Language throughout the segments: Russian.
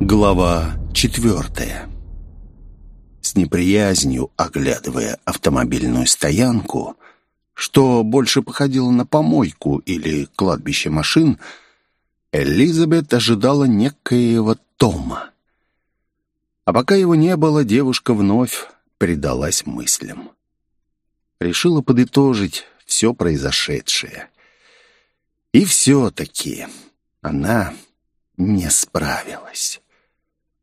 Глава четвертая С неприязнью, оглядывая автомобильную стоянку, что больше походило на помойку или кладбище машин, Элизабет ожидала некоего Тома. А пока его не было, девушка вновь предалась мыслям. Решила подытожить все произошедшее. И все-таки она не справилась.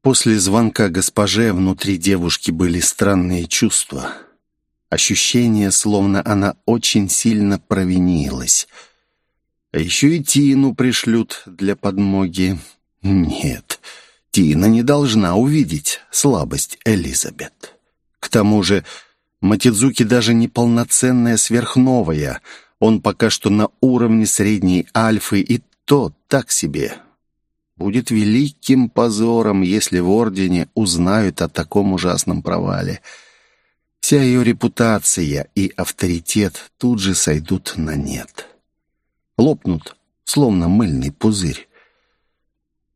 После звонка госпоже внутри девушки были странные чувства. Ощущение, словно она очень сильно провинилась. А еще и Тину пришлют для подмоги. Нет, Тина не должна увидеть слабость Элизабет. К тому же Матидзуки даже не полноценная сверхновая. Он пока что на уровне средней альфы, и то так себе. Будет великим позором, если в Ордене узнают о таком ужасном провале. Вся ее репутация и авторитет тут же сойдут на нет. Лопнут, словно мыльный пузырь.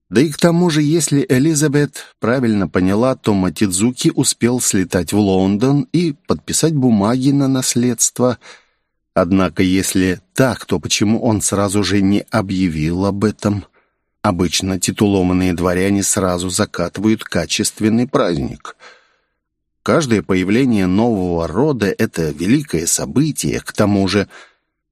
Да и к тому же, если Элизабет правильно поняла, то Матидзуки успел слетать в Лондон и подписать бумаги на наследство. Однако, если так, то почему он сразу же не объявил об этом? Обычно титулованные дворяне сразу закатывают качественный праздник. Каждое появление нового рода — это великое событие. К тому же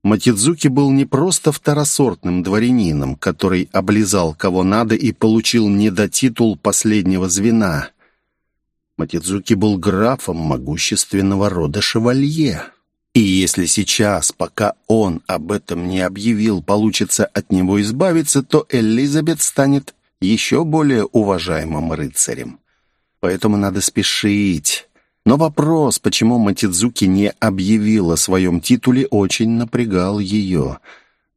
Матидзуки был не просто второсортным дворянином, который облизал кого надо и получил недотитул последнего звена. Матидзуки был графом могущественного рода шевалье. И если сейчас, пока он об этом не объявил, получится от него избавиться, то Элизабет станет еще более уважаемым рыцарем. Поэтому надо спешить. Но вопрос, почему Матидзуки не объявил о своем титуле, очень напрягал ее.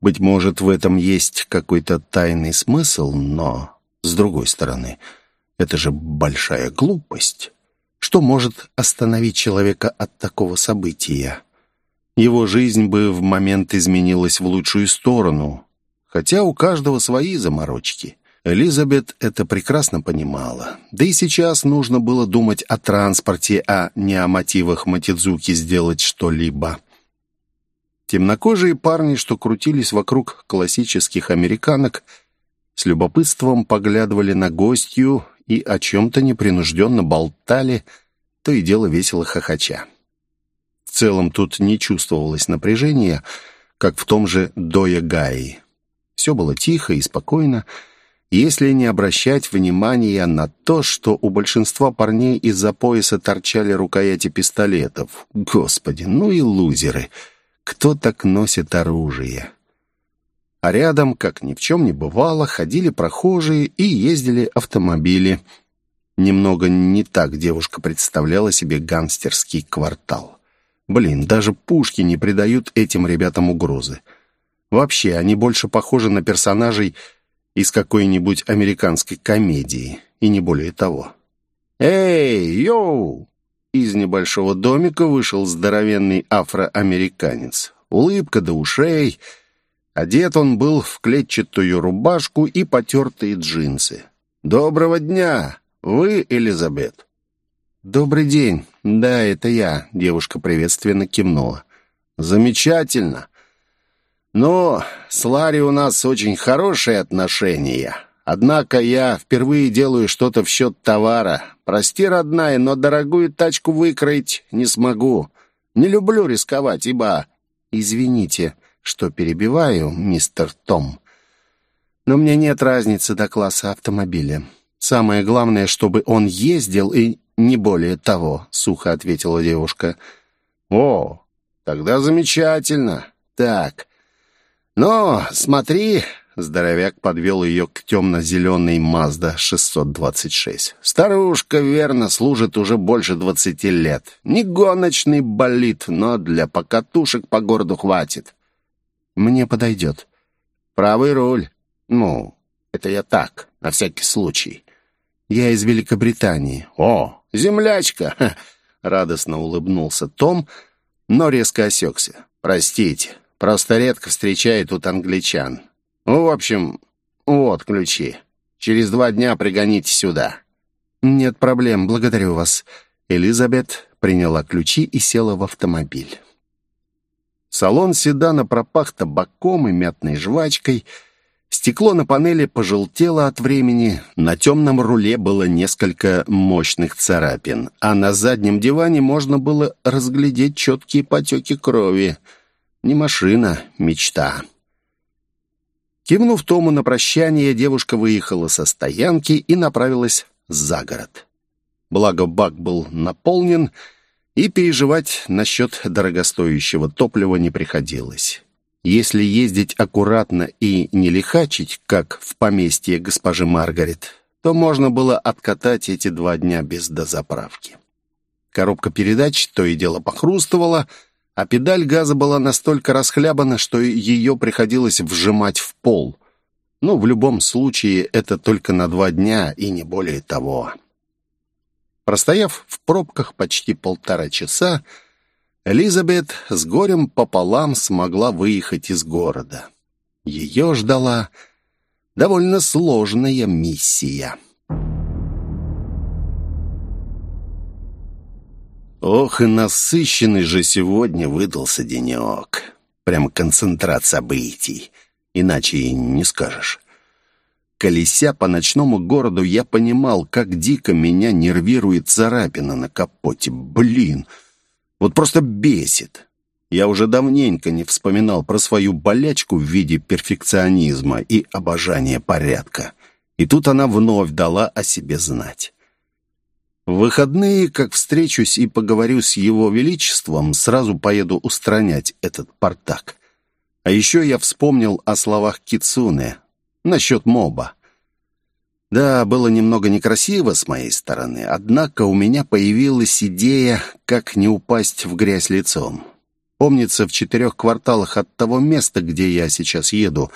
Быть может, в этом есть какой-то тайный смысл, но, с другой стороны, это же большая глупость. Что может остановить человека от такого события? Его жизнь бы в момент изменилась в лучшую сторону. Хотя у каждого свои заморочки. Элизабет это прекрасно понимала. Да и сейчас нужно было думать о транспорте, а не о мотивах Матидзуки сделать что-либо. Темнокожие парни, что крутились вокруг классических американок, с любопытством поглядывали на гостью и о чем-то непринужденно болтали, то и дело весело хохоча. В целом тут не чувствовалось напряжения, как в том же Доя Гаи. Все было тихо и спокойно, если не обращать внимания на то, что у большинства парней из-за пояса торчали рукояти пистолетов. Господи, ну и лузеры! Кто так носит оружие? А рядом, как ни в чем не бывало, ходили прохожие и ездили автомобили. Немного не так девушка представляла себе гангстерский квартал. Блин, даже пушки не придают этим ребятам угрозы. Вообще, они больше похожи на персонажей из какой-нибудь американской комедии, и не более того. «Эй, йоу!» Из небольшого домика вышел здоровенный афроамериканец. Улыбка до ушей. Одет он был в клетчатую рубашку и потертые джинсы. «Доброго дня! Вы Элизабет?» «Добрый день. Да, это я», — девушка приветственно кивнула. «Замечательно. Но с Ларри у нас очень хорошие отношения. Однако я впервые делаю что-то в счет товара. Прости, родная, но дорогую тачку выкроить не смогу. Не люблю рисковать, ибо... Извините, что перебиваю, мистер Том. Но мне нет разницы до класса автомобиля. Самое главное, чтобы он ездил и «Не более того», — сухо ответила девушка. «О, тогда замечательно. Так, ну, смотри...» Здоровяк подвел ее к темно-зеленой Мазда 626. «Старушка, верно, служит уже больше двадцати лет. Не гоночный болид, но для покатушек по городу хватит». «Мне подойдет». «Правый руль. Ну, это я так, на всякий случай». «Я из Великобритании». «О, «Землячка!» — радостно улыбнулся Том, но резко осекся. «Простите, просто редко встречаю тут англичан. Ну, в общем, вот ключи. Через два дня пригоните сюда». «Нет проблем, благодарю вас». Элизабет приняла ключи и села в автомобиль. Салон седана пропах табаком и мятной жвачкой. Стекло на панели пожелтело от времени. На темном руле было несколько мощных царапин, а на заднем диване можно было разглядеть четкие потеки крови. Не машина, мечта. Кивнув Тому на прощание, девушка выехала со стоянки и направилась за город. Благо бак был наполнен, и переживать насчет дорогостоящего топлива не приходилось. Если ездить аккуратно и не лихачить, как в поместье госпожи Маргарет, то можно было откатать эти два дня без дозаправки. Коробка передач то и дело похрустывала, а педаль газа была настолько расхлябана, что ее приходилось вжимать в пол. Ну, в любом случае, это только на два дня и не более того. Простояв в пробках почти полтора часа, Элизабет с горем пополам смогла выехать из города. Ее ждала довольно сложная миссия. Ох, и насыщенный же сегодня выдался денек. Прям концентрат событий. Иначе и не скажешь. Колеся по ночному городу, я понимал, как дико меня нервирует царапина на капоте. Блин, вот просто бесит. Я уже давненько не вспоминал про свою болячку в виде перфекционизма и обожания порядка. И тут она вновь дала о себе знать. В выходные, как встречусь и поговорю с его величеством, сразу поеду устранять этот портак. А еще я вспомнил о словах Кицуне насчет моба. Да, было немного некрасиво с моей стороны, однако у меня появилась идея, как не упасть в грязь лицом. Помнится, в четырех кварталах от того места, где я сейчас еду,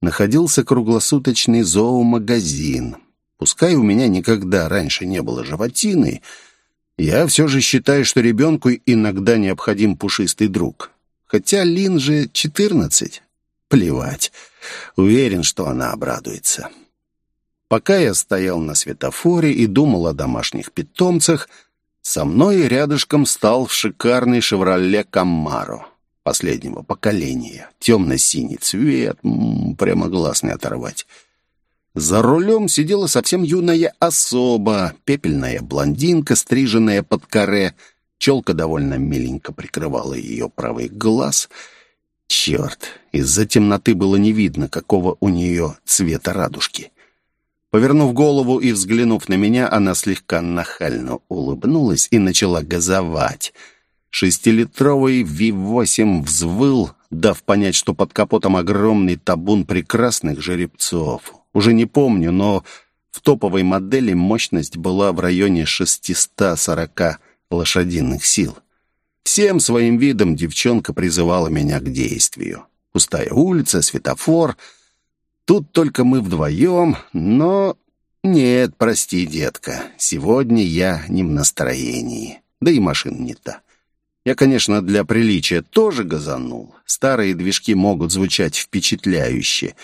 находился круглосуточный зоомагазин. Пускай у меня никогда раньше не было животины, я все же считаю, что ребенку иногда необходим пушистый друг. Хотя Лин же четырнадцать. Плевать. Уверен, что она обрадуется. Пока я стоял на светофоре и думал о домашних питомцах, со мной рядышком стал шикарный «Шевроле Камаро» последнего поколения. Темно-синий цвет, прямо глаз не оторвать. За рулем сидела совсем юная особа, пепельная блондинка, стриженная под каре. Челка довольно миленько прикрывала ее правый глаз — Черт, из-за темноты было не видно, какого у нее цвета радужки. Повернув голову и взглянув на меня, она слегка нахально улыбнулась и начала газовать. Шестилитровый Ви-8 взвыл, дав понять, что под капотом огромный табун прекрасных жеребцов. Уже не помню, но в топовой модели мощность была в районе 640 лошадиных сил. Всем своим видом девчонка призывала меня к действию. Пустая улица, светофор. Тут только мы вдвоем, но... Нет, прости, детка, сегодня я не в настроении. Да и машина не та. Я, конечно, для приличия тоже газанул. Старые движки могут звучать впечатляюще.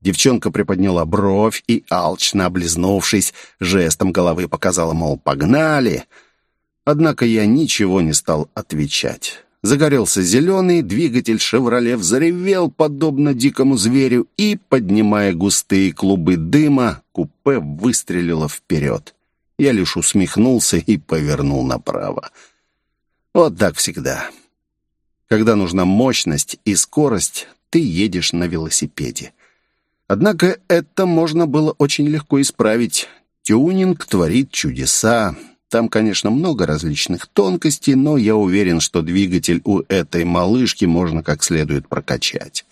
Девчонка приподняла бровь и, алчно облизнувшись, жестом головы показала, мол, «погнали!» Однако я ничего не стал отвечать. Загорелся зеленый, двигатель «Шевроле» взревел, подобно дикому зверю, и, поднимая густые клубы дыма, купе выстрелило вперед. Я лишь усмехнулся и повернул направо. Вот так всегда. Когда нужна мощность и скорость, ты едешь на велосипеде. Однако это можно было очень легко исправить. Тюнинг творит чудеса. Там, конечно, много различных тонкостей, но я уверен, что двигатель у этой малышки можно как следует прокачать.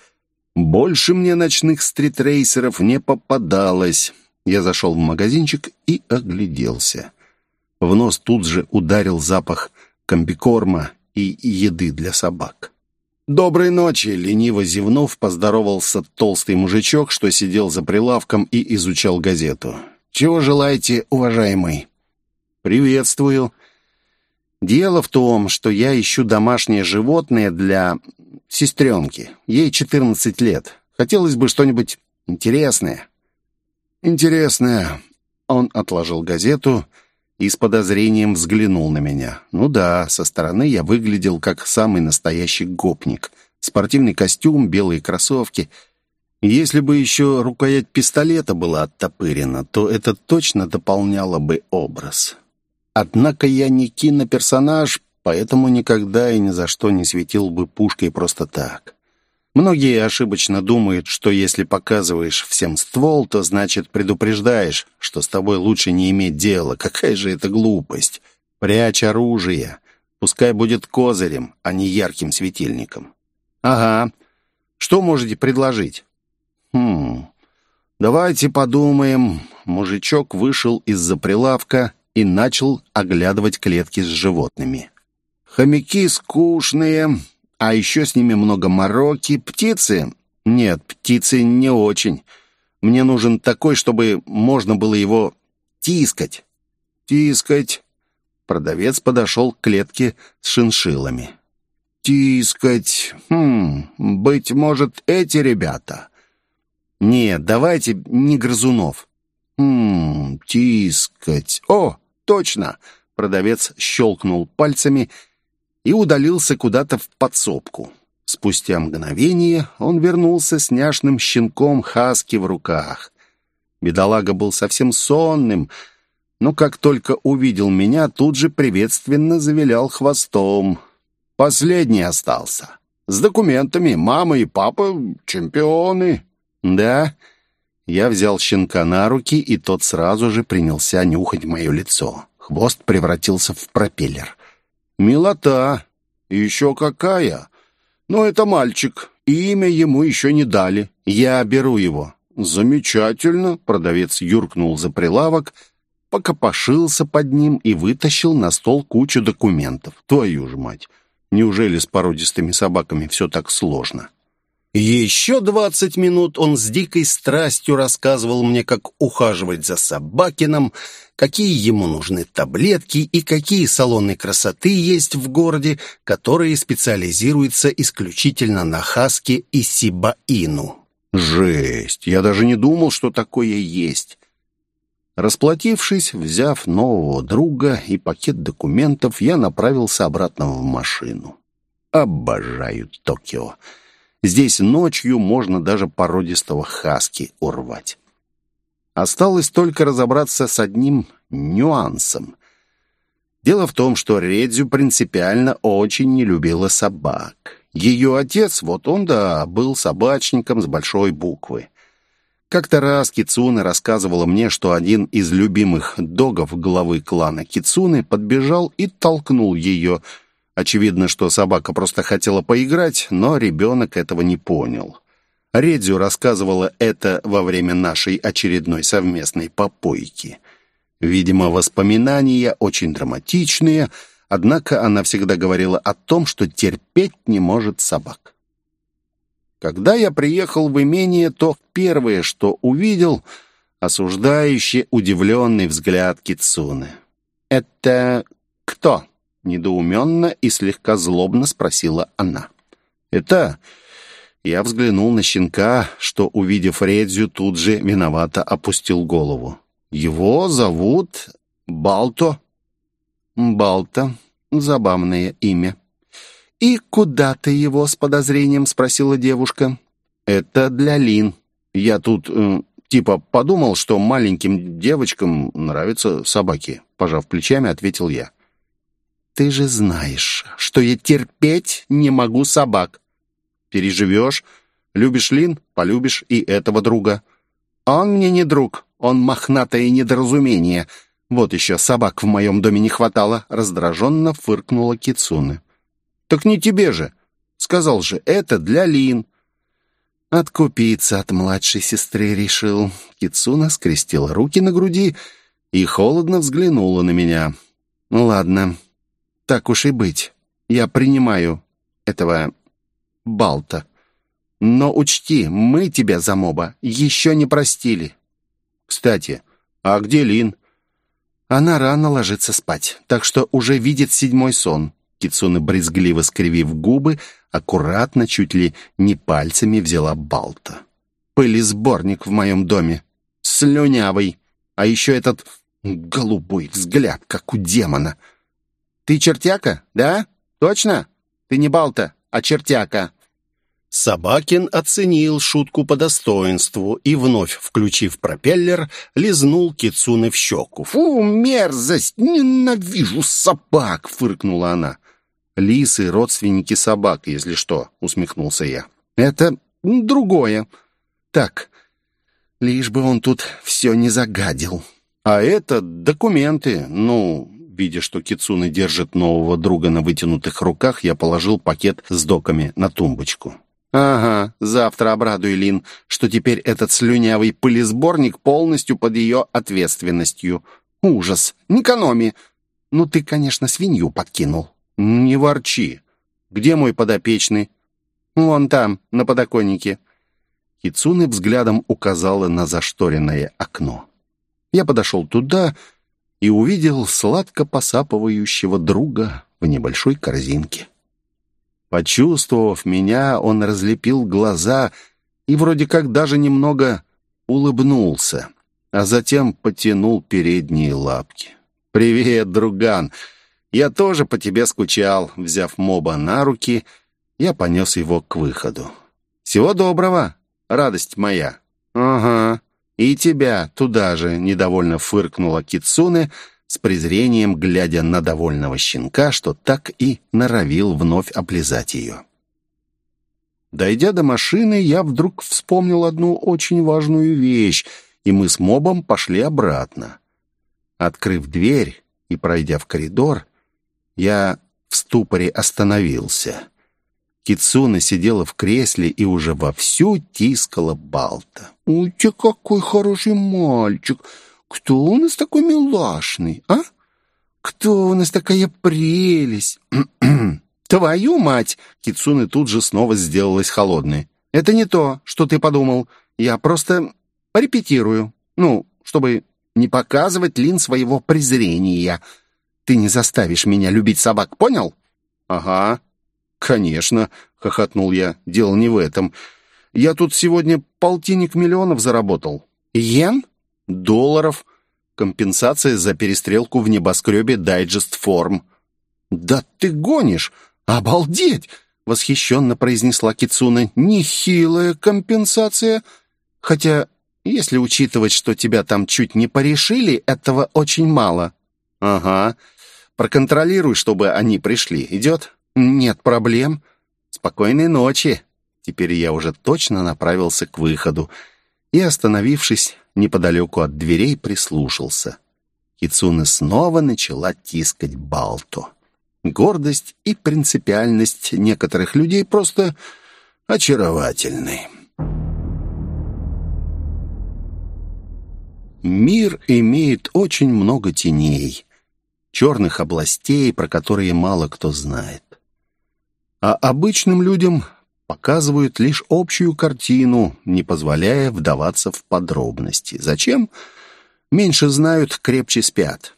Больше мне ночных стритрейсеров не попадалось. Я зашел в магазинчик и огляделся. В нос тут же ударил запах комбикорма и еды для собак. «Доброй ночи!» — лениво зевнув, поздоровался толстый мужичок, что сидел за прилавком и изучал газету. «Чего желаете, уважаемый?» «Приветствую. Дело в том, что я ищу домашнее животное для сестренки. Ей 14 лет. Хотелось бы что-нибудь интересное». Интересное. Он отложил газету и с подозрением взглянул на меня. Ну да, со стороны я выглядел как самый настоящий гопник. Спортивный костюм, белые кроссовки. Если бы еще рукоять пистолета была оттопырена, то это точно дополняло бы образ. Однако я не киноперсонаж, поэтому никогда и ни за что не светил бы пушкой просто так. Многие ошибочно думают, что если показываешь всем ствол, то значит предупреждаешь, что с тобой лучше не иметь дела. Какая же это глупость. Прячь оружие. Пускай будет козырем, а не ярким светильником. Ага. Что можете предложить? Хм. Давайте подумаем. Мужичок вышел из-за прилавка и начал оглядывать клетки с животными. Хомяки скучные, а еще с ними много мороки. Птицы? Нет, птицы не очень. Мне нужен такой, чтобы можно было его тискать. Тискать. Продавец подошел к клетке с шиншиллами. Тискать. Хм, быть может, эти ребята. Нет, давайте не грызунов. Хм, тискать. О, точно. Продавец щелкнул пальцами, и удалился куда-то в подсобку. Спустя мгновение он вернулся с няшным щенком Хаски в руках. Бедолага был совсем сонным, но как только увидел меня, тут же приветственно завилял хвостом. Последний остался. С документами. Мама и папа — чемпионы. Да, я взял щенка на руки, и тот сразу же принялся нюхать мое лицо. Хвост превратился в пропеллер. «Милота! Еще какая! Но это мальчик, и имя ему еще не дали. Я беру его». «Замечательно!» — продавец юркнул за прилавок, покопошился под ним и вытащил на стол кучу документов. Твою ж мать! Неужели с породистыми собаками все так сложно? Еще двадцать минут он с дикой страстью рассказывал мне, как ухаживать за собакином, какие ему нужны таблетки и какие салоны красоты есть в городе, которые специализируются исключительно на хаске и сибаину. Жесть! Я даже не думал, что такое есть. Расплатившись, взяв нового друга и пакет документов, я направился обратно в машину. Обожаю Токио. Здесь ночью можно даже породистого хаски урвать. Осталось только разобраться с одним нюансом. Дело в том, что Редзю принципиально очень не любила собак. Ее отец, вот он, да, был собачником с большой буквы. Как-то раз Кицуне рассказывала мне, что один из любимых догов главы клана Кицуны подбежал и толкнул ее, Очевидно, что собака просто хотела поиграть, но ребенок этого не понял. Редзю рассказывала это во время нашей очередной совместной попойки. Видимо, воспоминания очень драматичные, однако она всегда говорила о том, что терпеть не может собак. Когда я приехал в имение, то первое, что увидел — осуждающий, удивленный взгляд Кицуны. «Это кто?» Недоуменно и слегка злобно спросила она. «Это...» Я взглянул на щенка, что, увидев Редзю, тут же виновато опустил голову. «Его зовут Балто». «Балто. Забавное имя». «И куда ты его?» — с подозрением спросила девушка. «Это для Лин. Я тут, э, типа, подумал, что маленьким девочкам нравятся собаки», — пожав плечами, ответил я. Ты же знаешь, что я терпеть не могу собак. Переживешь, любишь Лин, полюбишь и этого друга. Он мне не друг, он мохнатое недоразумение. Вот еще собак в моем доме не хватало, раздраженно фыркнула Кицуны. Так не тебе же. Сказал же, это для Лин. Откупиться от младшей сестры решил. Кицуна скрестила руки на груди и холодно взглянула на меня. «Ну ладно, так уж и быть. Я принимаю этого Балта. Но учти, мы тебя за моба еще не простили. Кстати, а где Лин? Она рано ложится спать, так что уже видит седьмой сон. Кицуна, брезгливо скривив губы, аккуратно, чуть ли не пальцами взяла Балта. Пылесборник в моем доме. слюнявый. А еще этот голубой взгляд, как у демона. Ты чертяка, да? Точно? Ты не Балта, а чертяка. Собакин оценил шутку по достоинству и, вновь включив пропеллер, лизнул Кицуны в щеку. «Фу, мерзость! Ненавижу собак!» — фыркнула она. «Лисы — родственники собак, если что», — усмехнулся я. «Это другое. Так, лишь бы он тут все не загадил. А это документы. Ну, видя, что Кицуна держит нового друга на вытянутых руках, я положил пакет с доками на тумбочку. «Ага, завтра обрадуй Лин, что теперь этот слюнявый пылесборник полностью под ее ответственностью. Ужас! Не экономи! Ну, ты, конечно, свинью подкинул». «Не ворчи. Где мой подопечный?» «Вон там, на подоконнике». Кицуны взглядом указала на зашторенное окно. Я подошел туда и увидел сладко посапывающего друга в небольшой корзинке. Почувствовав меня, он разлепил глаза и вроде как даже немного улыбнулся, а затем потянул передние лапки. «Привет, друган! Я тоже по тебе скучал». Взяв моба на руки, я понес его к выходу. «Всего доброго, радость моя!» «Ага, и тебя туда же!» — недовольно фыркнула Кицуне — с презрением глядя на довольного щенка, что так и норовил вновь облизать ее. Дойдя до машины, я вдруг вспомнил одну очень важную вещь, и мы с мобом пошли обратно. Открыв дверь и пройдя в коридор, я в ступоре остановился. Кицуна сидела в кресле и уже вовсю тискала Балта. «Ой, ты какой хороший мальчик! «Кто у нас такой милашный, а? Кто у нас такая прелесть?» «Твою мать!» Кицуны тут же снова сделалась холодной. «Это не то, что ты подумал. Я просто репетирую. Ну, чтобы не показывать Лин своего презрения. Ты не заставишь меня любить собак, понял?» «Ага, конечно», — хохотнул я. «Дело не в этом. Я тут сегодня полтинник миллионов заработал». «Йен?» долларов. Компенсация за перестрелку в небоскребе «Дайджест Форм». «Да ты гонишь! Обалдеть!» — восхищенно произнесла Кицуна. «Нехилая компенсация. Хотя, если учитывать, что тебя там чуть не порешили, этого очень мало». «Ага. Проконтролируй, чтобы они пришли. Идет?» «Нет проблем. Спокойной ночи». Теперь я уже точно направился к выходу и, остановившись, неподалеку от дверей прислушался. Кицуна снова начала тискать Балто. Гордость и принципиальность некоторых людей просто очаровательны. Мир имеет очень много теней, черных областей, про которые мало кто знает. А обычным людям показывают лишь общую картину, не позволяя вдаваться в подробности. Зачем? Меньше знают, крепче спят.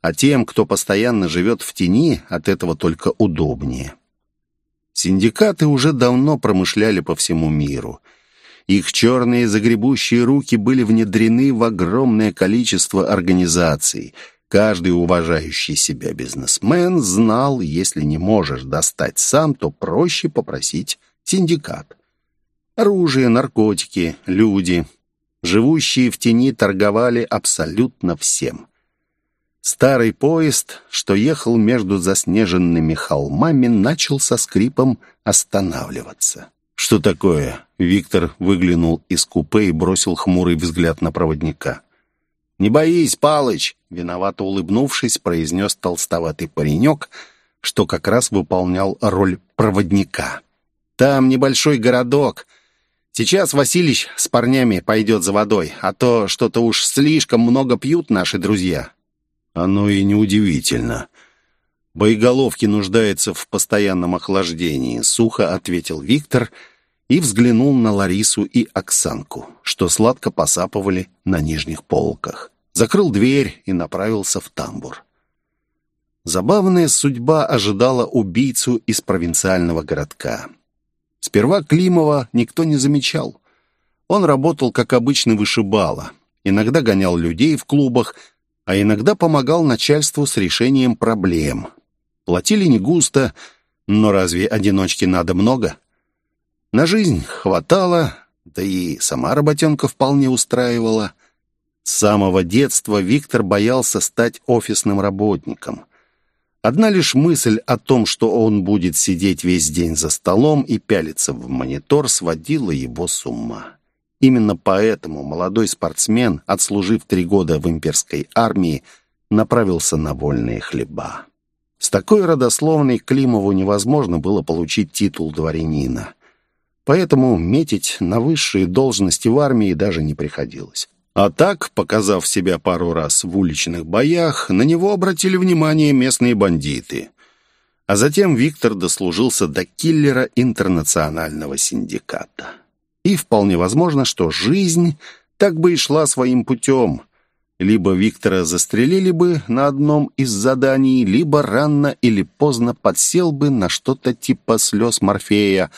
А тем, кто постоянно живет в тени, от этого только удобнее. Синдикаты уже давно промышляли по всему миру. Их черные загребущие руки были внедрены в огромное количество организаций. Каждый уважающий себя бизнесмен знал, если не можешь достать сам, то проще попросить синдикат. Оружие, наркотики, люди, живущие в тени, торговали абсолютно всем. Старый поезд, что ехал между заснеженными холмами, начал со скрипом останавливаться. «Что такое?» Виктор выглянул из купе и бросил хмурый взгляд на проводника. «Не боись, Палыч!» — виновато улыбнувшись, произнес толстоватый паренек, что как раз выполнял роль проводника. Там небольшой городок. Сейчас Василич с парнями пойдет за водой, а то что-то уж слишком много пьют наши друзья». «Оно и неудивительно. Боеголовки нуждается в постоянном охлаждении», — сухо ответил Виктор и взглянул на Ларису и Оксанку, что сладко посапывали на нижних полках. Закрыл дверь и направился в тамбур. Забавная судьба ожидала убийцу из провинциального городка. Сперва Климова никто не замечал. Он работал, как обычно, вышибала. иногда гонял людей в клубах, а иногда помогал начальству с решением проблем. Платили не густо, но разве одиночки надо много? На жизнь хватало, да и сама работенка вполне устраивала. С самого детства Виктор боялся стать офисным работником. Одна лишь мысль о том, что он будет сидеть весь день за столом и пялиться в монитор, сводила его с ума. Именно поэтому молодой спортсмен, отслужив три года в имперской армии, направился на вольные хлеба. С такой родословной Климову невозможно было получить титул дворянина. Поэтому метить на высшие должности в армии даже не приходилось. А так, показав себя пару раз в уличных боях, на него обратили внимание местные бандиты. А затем Виктор дослужился до киллера интернационального синдиката. И вполне возможно, что жизнь так бы и шла своим путем. Либо Виктора застрелили бы на одном из заданий, либо рано или поздно подсел бы на что-то типа слез Морфея,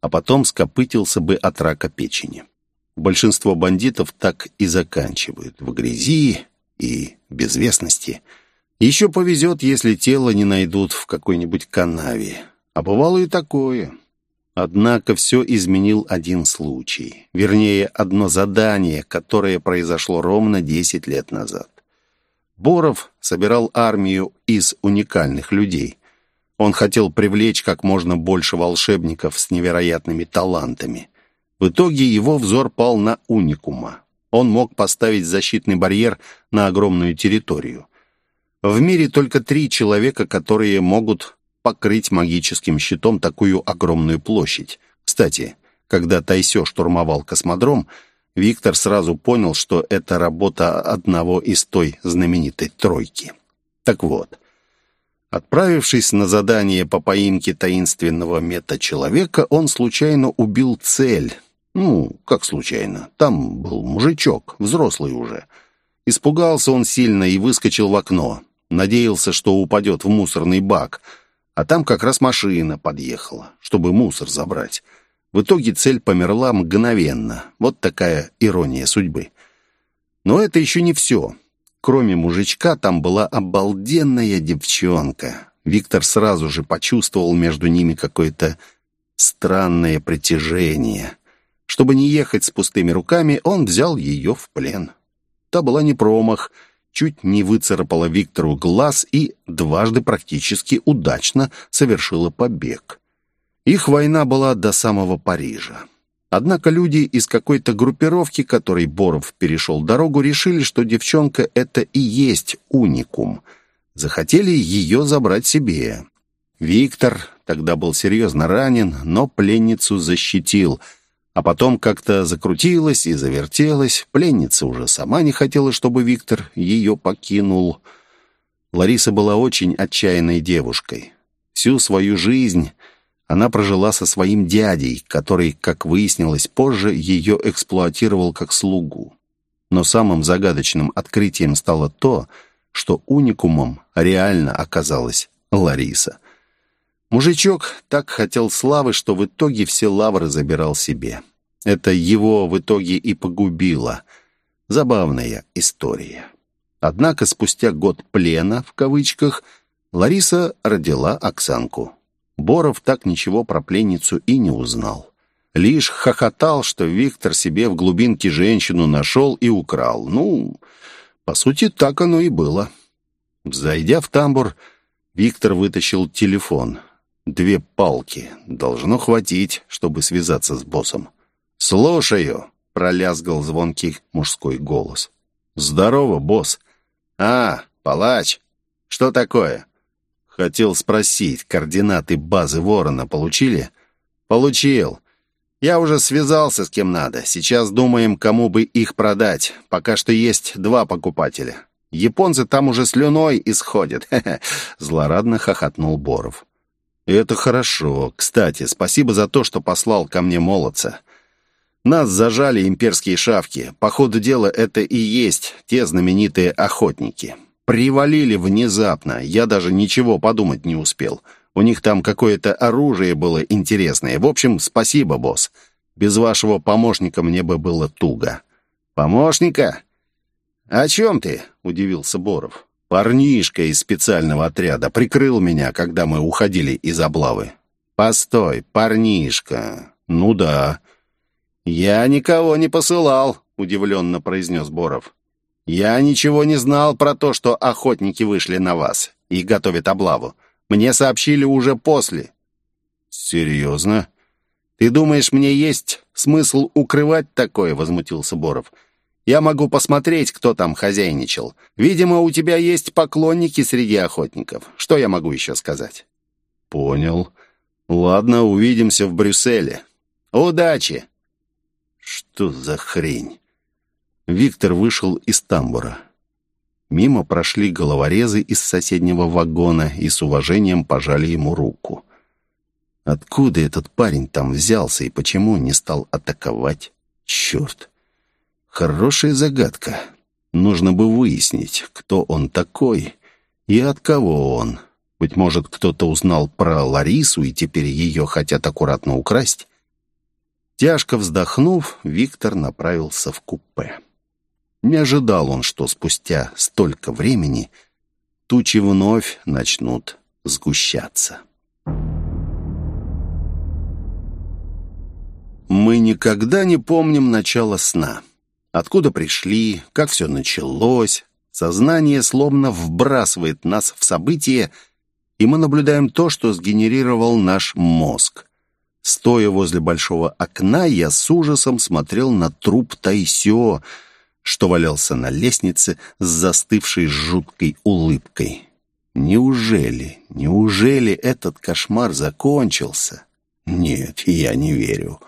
а потом скопытился бы от рака печени. Большинство бандитов так и заканчивают в грязи и безвестности. Еще повезет, если тело не найдут в какой-нибудь канаве. А бывало и такое. Однако все изменил один случай. Вернее, одно задание, которое произошло ровно 10 лет назад. Боров собирал армию из уникальных людей. Он хотел привлечь как можно больше волшебников с невероятными талантами. В итоге его взор пал на уникума. Он мог поставить защитный барьер на огромную территорию. В мире только три человека, которые могут покрыть магическим щитом такую огромную площадь. Кстати, когда Тайсё штурмовал космодром, Виктор сразу понял, что это работа одного из той знаменитой «тройки». Так вот, отправившись на задание по поимке таинственного мета-человека, он случайно убил цель, ну, как случайно. Там был мужичок, взрослый уже. Испугался он сильно и выскочил в окно. Надеялся, что упадет в мусорный бак. А там как раз машина подъехала, чтобы мусор забрать. В итоге цель померла мгновенно. Вот такая ирония судьбы. Но это еще не все. Кроме мужичка, там была обалденная девчонка. Виктор сразу же почувствовал между ними какое-то странное притяжение. Чтобы не ехать с пустыми руками, он взял ее в плен. Та была не промах, чуть не выцарапала Виктору глаз и дважды практически удачно совершила побег. Их война была до самого Парижа. Однако люди из какой-то группировки, которой Боров перешел дорогу, решили, что девчонка — это и есть уникум. Захотели ее забрать себе. Виктор тогда был серьезно ранен, но пленницу защитил — а потом как-то закрутилась и завертелась. Пленница уже сама не хотела, чтобы Виктор ее покинул. Лариса была очень отчаянной девушкой. Всю свою жизнь она прожила со своим дядей, который, как выяснилось позже, ее эксплуатировал как слугу. Но самым загадочным открытием стало то, что уникумом реально оказалась Лариса — Мужичок так хотел славы, что в итоге все лавры забирал себе. Это его в итоге и погубило. Забавная история. Однако спустя год «плена», в кавычках, Лариса родила Оксанку. Боров так ничего про пленницу и не узнал. Лишь хохотал, что Виктор себе в глубинке женщину нашел и украл. Ну, по сути, так оно и было. Зайдя в тамбур, Виктор вытащил телефон — Две палки. Должно хватить, чтобы связаться с боссом. «Слушаю!» — пролязгал звонкий мужской голос. «Здорово, босс!» «А, палач! Что такое?» «Хотел спросить, координаты базы Ворона получили?» «Получил. Я уже связался с кем надо. Сейчас думаем, кому бы их продать. Пока что есть два покупателя. Японцы там уже слюной исходят. Злорадно хохотнул Боров. «Это хорошо. Кстати, спасибо за то, что послал ко мне молодца. Нас зажали имперские шавки. По ходу дела это и есть те знаменитые охотники. Привалили внезапно. Я даже ничего подумать не успел. У них там какое-то оружие было интересное. В общем, спасибо, босс. Без вашего помощника мне бы было туго». «Помощника? «О чем ты?» — удивился Боров. «Парнишка из специального отряда прикрыл меня, когда мы уходили из облавы». «Постой, парнишка. Ну да». «Я никого не посылал», — удивленно произнес Боров. «Я ничего не знал про то, что охотники вышли на вас и готовят облаву. Мне сообщили уже после». «Серьезно? Ты думаешь, мне есть смысл укрывать такое?» — возмутился Боров. «Я могу посмотреть, кто там хозяйничал. Видимо, у тебя есть поклонники среди охотников. Что я могу еще сказать?» «Понял. Ладно, увидимся в Брюсселе. Удачи!» «Что за хрень?» Виктор вышел из тамбура. Мимо прошли головорезы из соседнего вагона и с уважением пожали ему руку. Откуда этот парень там взялся и почему не стал атаковать? Черт! Хорошая загадка. Нужно бы выяснить, кто он такой и от кого он. Быть может, кто-то узнал про Ларису и теперь ее хотят аккуратно украсть? Тяжко вздохнув, Виктор направился в купе. Не ожидал он, что спустя столько времени тучи вновь начнут сгущаться. Мы никогда не помним начало сна. Откуда пришли, как все началось. Сознание словно вбрасывает нас в события, и мы наблюдаем то, что сгенерировал наш мозг. Стоя возле большого окна, я с ужасом смотрел на труп Тайсё, что валялся на лестнице с застывшей жуткой улыбкой. Неужели, неужели этот кошмар закончился? Нет, я не верю.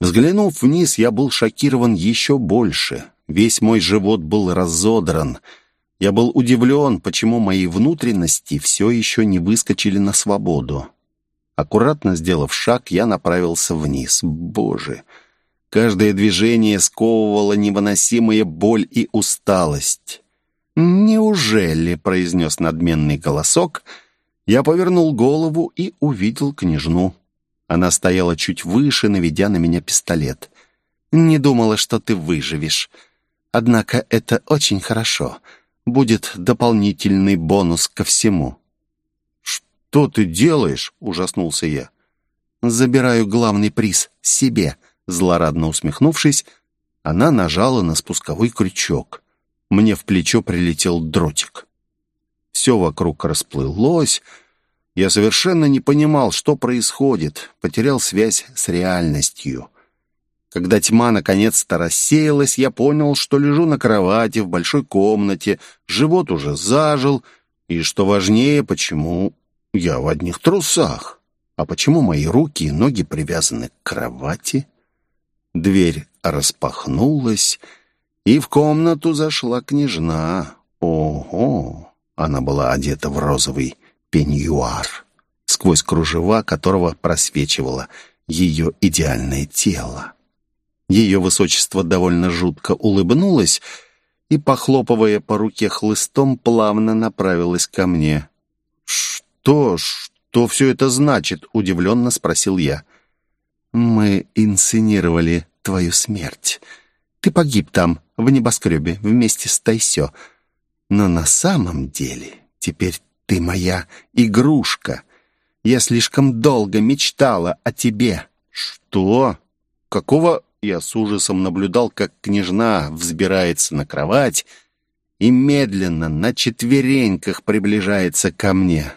Взглянув вниз, я был шокирован еще больше. Весь мой живот был разодран. Я был удивлен, почему мои внутренности все еще не выскочили на свободу. Аккуратно сделав шаг, я направился вниз. Боже! Каждое движение сковывало невыносимая боль и усталость. «Неужели?» — произнес надменный голосок. Я повернул голову и увидел княжну. Она стояла чуть выше, наведя на меня пистолет. «Не думала, что ты выживешь. Однако это очень хорошо. Будет дополнительный бонус ко всему». «Что ты делаешь?» — ужаснулся я. «Забираю главный приз себе». Злорадно усмехнувшись, она нажала на спусковой крючок. Мне в плечо прилетел дротик. Все вокруг расплылось. Я совершенно не понимал, что происходит, потерял связь с реальностью. Когда тьма наконец-то рассеялась, я понял, что лежу на кровати в большой комнате, живот уже зажил, и, что важнее, почему я в одних трусах. А почему мои руки и ноги привязаны к кровати? Дверь распахнулась, и в комнату зашла княжна. Ого! Она была одета в розовый пеньюар, сквозь кружева которого просвечивало ее идеальное тело. Ее высочество довольно жутко улыбнулось и, похлопывая по руке хлыстом, плавно направилась ко мне. «Что? Что все это значит?» — удивленно спросил я. «Мы инсценировали твою смерть. Ты погиб там, в небоскребе, вместе с Тайсё. Но на самом деле теперь ты моя игрушка. Я слишком долго мечтала о тебе». «Что? Какого...» Я с ужасом наблюдал, как княжна взбирается на кровать и медленно на четвереньках приближается ко мне.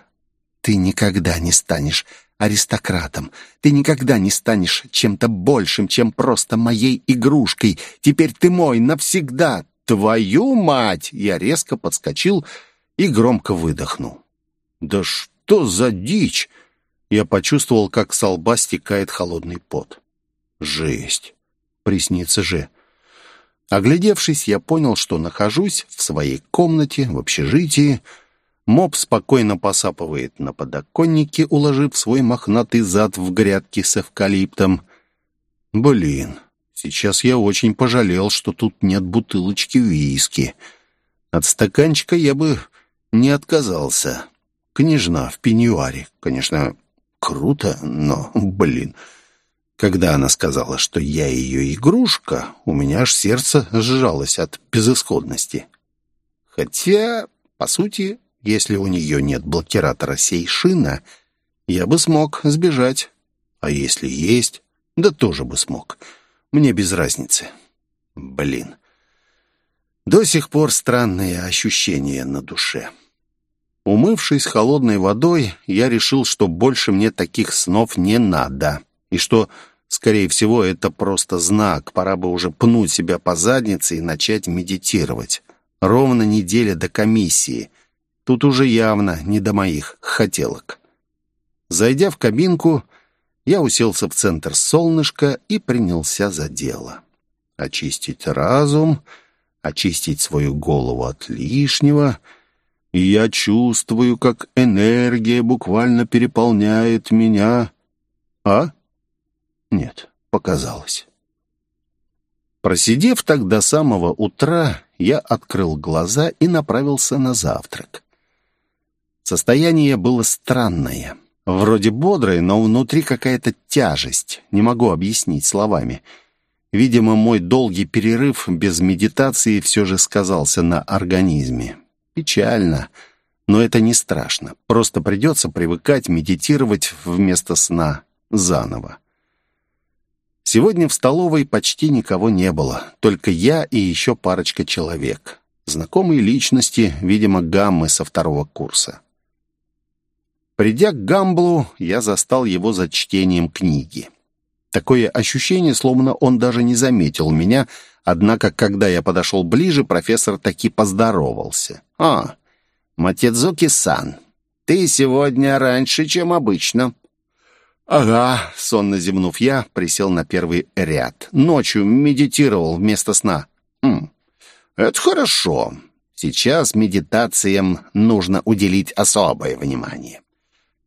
«Ты никогда не станешь аристократом. Ты никогда не станешь чем-то большим, чем просто моей игрушкой. Теперь ты мой навсегда. Твою мать!» Я резко подскочил и громко выдохнул. «Да что за дичь!» Я почувствовал, как с лба стекает холодный пот. «Жесть! Приснится же!» Оглядевшись, я понял, что нахожусь в своей комнате, в общежитии, Моб спокойно посапывает на подоконнике, уложив свой мохнатый зад в грядки с эвкалиптом. Блин, сейчас я очень пожалел, что тут нет бутылочки виски. От стаканчика я бы не отказался. Княжна в пеньюаре, конечно, круто, но, блин, Когда она сказала, что я ее игрушка, у меня аж сердце сжалось от безысходности. Хотя, по сути, если у нее нет блокиратора Сейшина, я бы смог сбежать. А если есть, да тоже бы смог. Мне без разницы. Блин. До сих пор странные ощущения на душе. Умывшись холодной водой, я решил, что больше мне таких снов не надо и что, скорее всего, это просто знак. Пора бы уже пнуть себя по заднице и начать медитировать. Ровно неделя до комиссии. Тут уже явно не до моих хотелок. Зайдя в кабинку, я уселся в центр солнышка и принялся за дело. Очистить разум, очистить свою голову от лишнего — и я чувствую, как энергия буквально переполняет меня. А? Нет, показалось. Просидев так до самого утра, я открыл глаза и направился на завтрак. Состояние было странное. Вроде бодрое, но внутри какая-то тяжесть. Не могу объяснить словами. Видимо, мой долгий перерыв без медитации все же сказался на организме. Печально, но это не страшно. Просто придется привыкать медитировать вместо сна заново. Сегодня в столовой почти никого не было, только я и еще парочка человек. Знакомые личности, видимо, гаммы со второго курса. Придя к Гамблу, я застал его за чтением книги. Такое ощущение, словно он даже не заметил меня, однако, когда я подошел ближе, профессор таки поздоровался. «А, Матедзуки-сан, ты сегодня раньше, чем обычно. «Ага», — сонно зевнув я, присел на первый ряд. «Ночью медитировал вместо сна». «Хм, это хорошо. Сейчас медитациям нужно уделить особое внимание.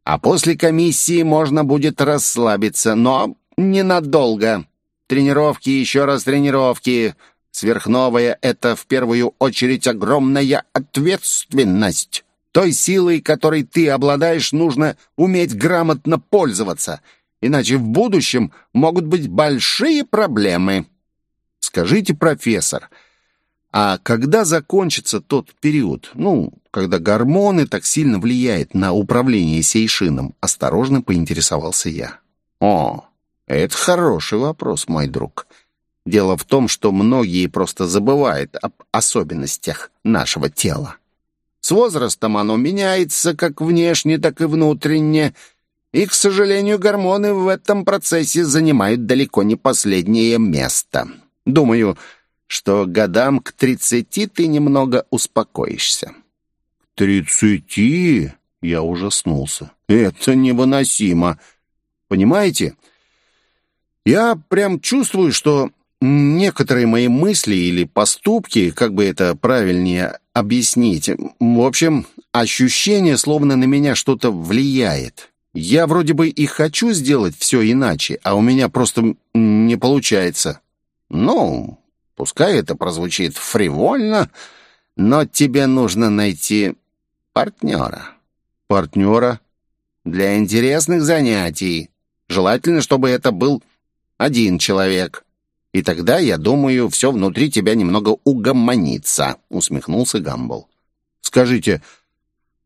А после комиссии можно будет расслабиться, но ненадолго. Тренировки, еще раз тренировки. Сверхновая — это в первую очередь огромная ответственность». Той силой, которой ты обладаешь, нужно уметь грамотно пользоваться, иначе в будущем могут быть большие проблемы. Скажите, профессор, а когда закончится тот период, ну, когда гормоны так сильно влияют на управление сейшином, осторожно поинтересовался я. О, это хороший вопрос, мой друг. Дело в том, что многие просто забывают об особенностях нашего тела. С возрастом оно меняется как внешне, так и внутренне. И, к сожалению, гормоны в этом процессе занимают далеко не последнее место. Думаю, что годам к тридцати ты немного успокоишься». «Тридцати?» — я ужаснулся. «Это невыносимо. Понимаете? Я прям чувствую, что некоторые мои мысли или поступки, как бы это правильнее объяснить, в общем, ощущение, словно на меня что-то влияет. Я вроде бы и хочу сделать все иначе, а у меня просто не получается. Ну, пускай это прозвучит фривольно, но тебе нужно найти партнера. Партнера? Для интересных занятий. Желательно, чтобы это был один человек. И тогда, я думаю, все внутри тебя немного угомонится», — усмехнулся Гамбл. «Скажите,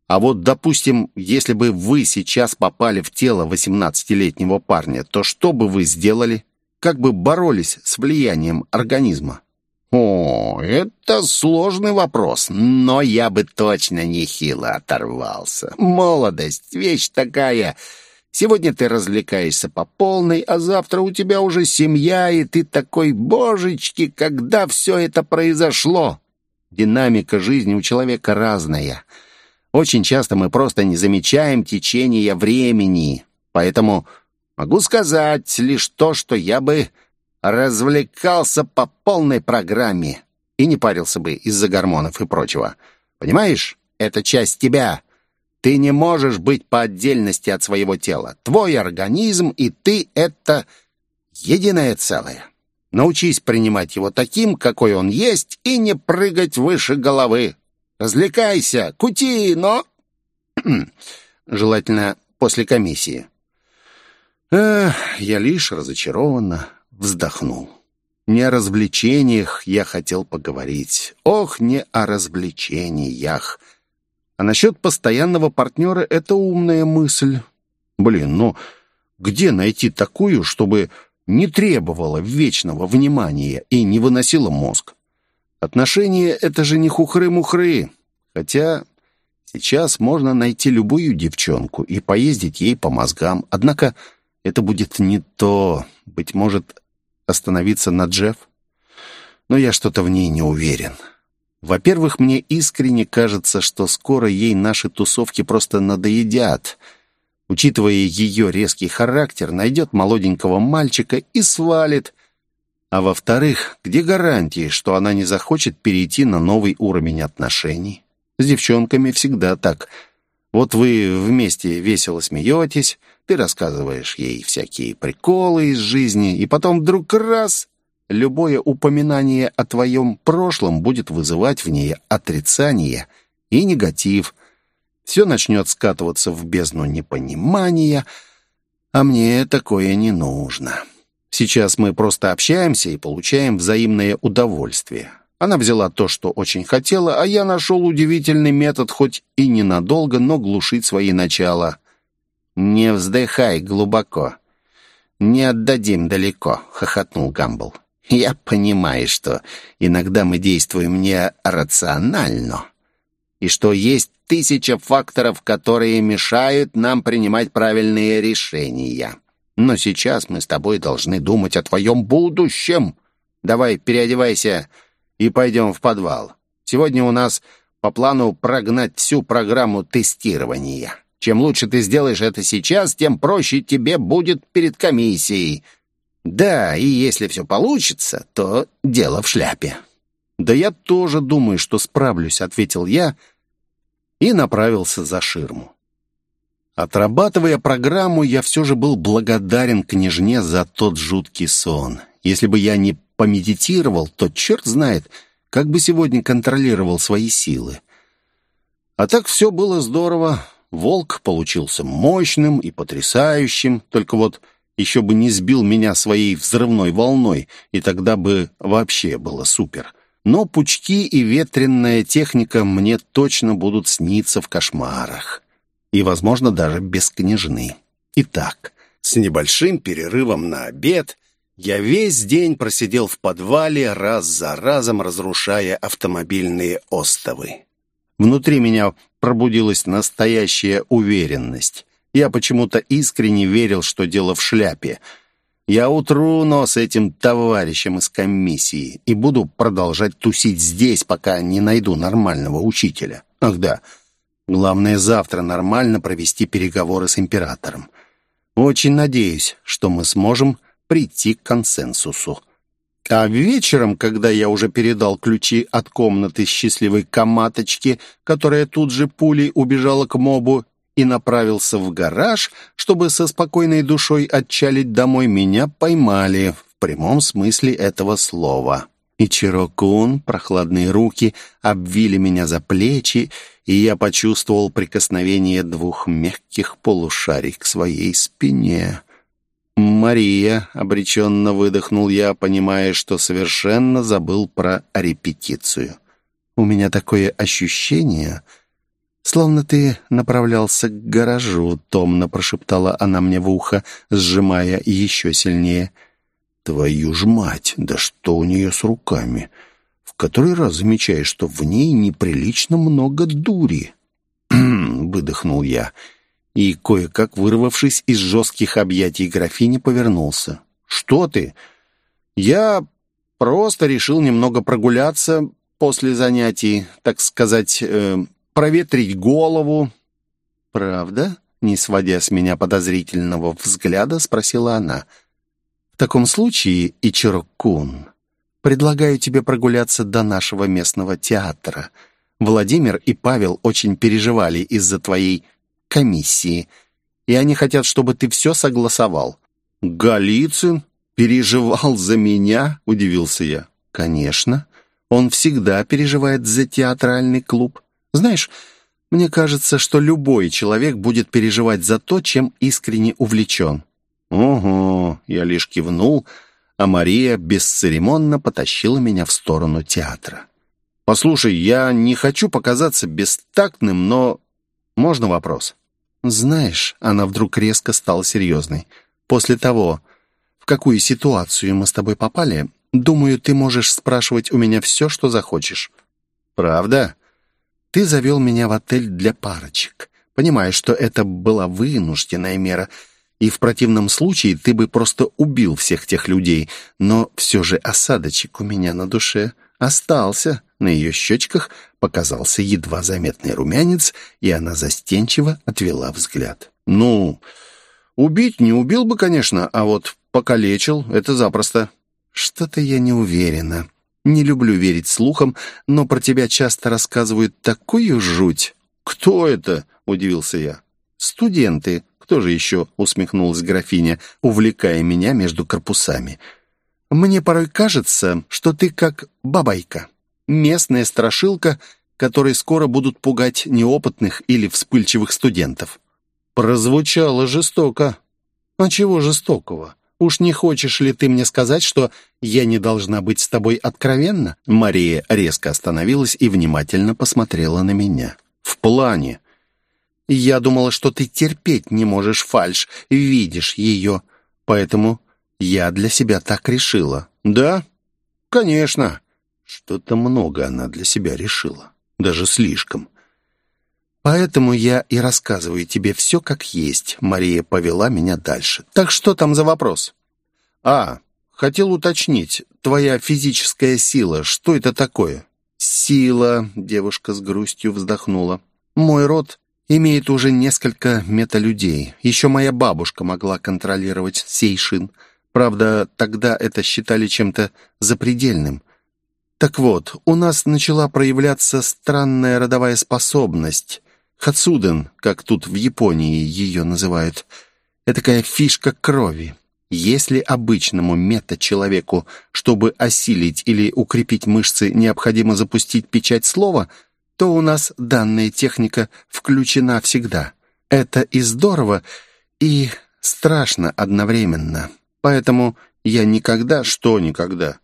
а вот, допустим, если бы вы сейчас попали в тело восемнадцатилетнего парня, то что бы вы сделали? Как бы боролись с влиянием организма?» «О, это сложный вопрос, но я бы точно нехило оторвался. Молодость — вещь такая Сегодня ты развлекаешься по полной, а завтра у тебя уже семья, и ты такой, божечки, когда все это произошло? Динамика жизни у человека разная. Очень часто мы просто не замечаем течения времени. Поэтому могу сказать лишь то, что я бы развлекался по полной программе и не парился бы из-за гормонов и прочего. Понимаешь? Это часть тебя. Ты не можешь быть по отдельности от своего тела. Твой организм и ты — это единое целое. Научись принимать его таким, какой он есть, и не прыгать выше головы. Развлекайся, кути, но... Желательно после комиссии. Эх, я лишь разочарованно вздохнул. Не о развлечениях я хотел поговорить. Ох, не о развлечениях. А насчет постоянного партнера — это умная мысль. Блин, ну где найти такую, чтобы не требовала вечного внимания и не выносила мозг? Отношения — это же не хухры-мухры. Хотя сейчас можно найти любую девчонку и поездить ей по мозгам. Однако это будет не то. Быть может, остановиться на Джефф? Но я что-то в ней не уверен. Во-первых, мне искренне кажется, что скоро ей наши тусовки просто надоедят. Учитывая ее резкий характер, найдет молоденького мальчика и свалит. А во-вторых, где гарантии, что она не захочет перейти на новый уровень отношений? С девчонками всегда так. Вот вы вместе весело смеетесь, ты рассказываешь ей всякие приколы из жизни, и потом вдруг раз любое упоминание о твоем прошлом будет вызывать в ней отрицание и негатив. Все начнет скатываться в бездну непонимания, а мне такое не нужно. Сейчас мы просто общаемся и получаем взаимное удовольствие. Она взяла то, что очень хотела, а я нашел удивительный метод, хоть и ненадолго, но глушить свои начала. «Не вздыхай глубоко. Не отдадим далеко», — хохотнул Гамбл. Я понимаю, что иногда мы действуем не рационально, и что есть тысяча факторов, которые мешают нам принимать правильные решения. Но сейчас мы с тобой должны думать о твоем будущем. Давай переодевайся и пойдем в подвал. Сегодня у нас по плану прогнать всю программу тестирования. Чем лучше ты сделаешь это сейчас, тем проще тебе будет перед комиссией. Да, и если все получится, то дело в шляпе. «Да я тоже думаю, что справлюсь», — ответил я и направился за ширму. Отрабатывая программу, я все же был благодарен княжне за тот жуткий сон. Если бы я не помедитировал, то черт знает, как бы сегодня контролировал свои силы. А так все было здорово. Волк получился мощным и потрясающим, только вот еще бы не сбил меня своей взрывной волной, и тогда бы вообще было супер. Но пучки и ветренная техника мне точно будут сниться в кошмарах. И, возможно, даже без княжны. Итак, с небольшим перерывом на обед я весь день просидел в подвале, раз за разом разрушая автомобильные остовы. Внутри меня пробудилась настоящая уверенность. Я почему-то искренне верил, что дело в шляпе. Я утру нос этим товарищем из комиссии и буду продолжать тусить здесь, пока не найду нормального учителя. Ах да, главное завтра нормально провести переговоры с императором. Очень надеюсь, что мы сможем прийти к консенсусу. А вечером, когда я уже передал ключи от комнаты счастливой коматочки, которая тут же пулей убежала к мобу и направился в гараж, чтобы со спокойной душой отчалить домой, меня поймали в прямом смысле этого слова. И Чирокун, прохладные руки, обвили меня за плечи, и я почувствовал прикосновение двух мягких полушарий к своей спине. «Мария», — обреченно выдохнул я, понимая, что совершенно забыл про репетицию. «У меня такое ощущение...» «Словно ты направлялся к гаражу», — томно прошептала она мне в ухо, сжимая еще сильнее. «Твою ж мать! Да что у нее с руками? В который раз замечаешь, что в ней неприлично много дури?» выдохнул я и, кое-как вырвавшись из жестких объятий графини, повернулся. «Что ты? Я просто решил немного прогуляться после занятий, так сказать, э, проветрить голову». «Правда?» — не сводя с меня подозрительного взгляда, спросила она. «В таком случае, Ичиро-кун, предлагаю тебе прогуляться до нашего местного театра. Владимир и Павел очень переживали из-за твоей комиссии, и они хотят, чтобы ты все согласовал». «Голицын переживал за меня?» — удивился я. «Конечно. Он всегда переживает за театральный клуб. Знаешь, мне кажется, что любой человек будет переживать за то, чем искренне увлечен. «Угу», — я лишь кивнул, а Мария бесцеремонно потащила меня в сторону театра. «Послушай, я не хочу показаться бестактным, но можно вопрос?» «Знаешь», — она вдруг резко стала серьезной, «после того, в какую ситуацию мы с тобой попали, думаю, ты можешь спрашивать у меня все, что захочешь». «Правда?» «Ты завел меня в отель для парочек. Понимаешь, что это была вынужденная мера, и в противном случае ты бы просто убил всех тех людей, но все же осадочек у меня на душе остался». На ее щечках показался едва заметный румянец, и она застенчиво отвела взгляд. «Ну, убить не убил бы, конечно, а вот покалечил — это запросто». «Что-то я не уверена. Не люблю верить слухам, но про тебя часто рассказывают такую жуть». «Кто это?» — удивился я. «Студенты. Кто же еще?» — усмехнулась графиня, увлекая меня между корпусами. «Мне порой кажется, что ты как бабайка» местная страшилка, которой скоро будут пугать неопытных или вспыльчивых студентов. Прозвучало жестоко. А чего жестокого? Уж не хочешь ли ты мне сказать, что я не должна быть с тобой откровенна? Мария резко остановилась и внимательно посмотрела на меня. В плане. Я думала, что ты терпеть не можешь фальшь, видишь ее. Поэтому я для себя так решила. Да? Конечно. Что-то много она для себя решила. Даже слишком. «Поэтому я и рассказываю тебе все как есть», — Мария повела меня дальше. «Так что там за вопрос?» «А, хотел уточнить. Твоя физическая сила, что это такое?» «Сила», — девушка с грустью вздохнула. «Мой род имеет уже несколько металюдей. Еще моя бабушка могла контролировать сейшин. Правда, тогда это считали чем-то запредельным. Так вот, у нас начала проявляться странная родовая способность. Хацуден, как тут в Японии ее называют. Это такая фишка крови. Если обычному мета-человеку, чтобы осилить или укрепить мышцы, необходимо запустить печать слова, то у нас данная техника включена всегда. Это и здорово, и страшно одновременно. Поэтому я никогда, что никогда,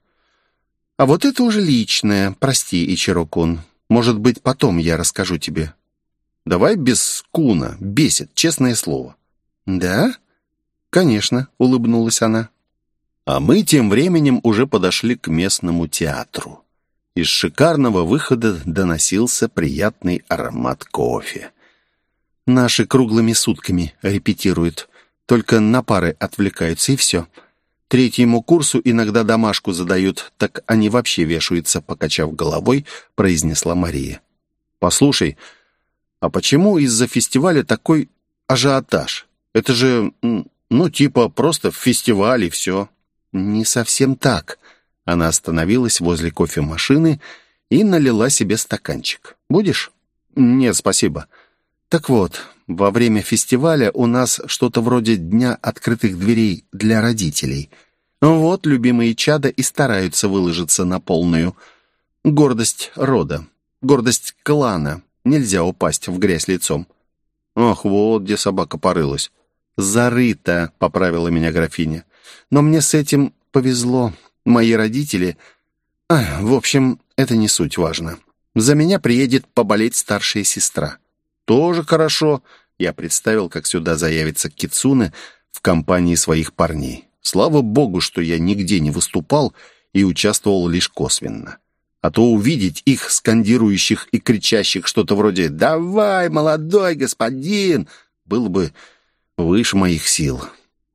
а вот это уже личное. Прости, Ичирокун. Может быть, потом я расскажу тебе. Давай без куна. Бесит, честное слово. Да? Конечно, улыбнулась она. А мы тем временем уже подошли к местному театру. Из шикарного выхода доносился приятный аромат кофе. Наши круглыми сутками репетируют. Только на пары отвлекаются, и все. — Третьему курсу иногда домашку задают, так они вообще вешаются, покачав головой, произнесла Мария. Послушай, а почему из-за фестиваля такой ажиотаж? Это же, ну, типа просто фестиваль и все. Не совсем так. Она остановилась возле кофемашины и налила себе стаканчик. Будешь? Нет, спасибо. Так вот, во время фестиваля у нас что-то вроде дня открытых дверей для родителей. Вот любимые чада и стараются выложиться на полную. Гордость рода, гордость клана. Нельзя упасть в грязь лицом. Ох, вот где собака порылась. «Зарыта», — поправила меня графиня. «Но мне с этим повезло. Мои родители...» а, «В общем, это не суть важно. За меня приедет поболеть старшая сестра. «Тоже хорошо». Я представил, как сюда заявится Кицуне в компании своих парней. Слава богу, что я нигде не выступал и участвовал лишь косвенно. А то увидеть их, скандирующих и кричащих что-то вроде «Давай, молодой господин!» было бы выше моих сил.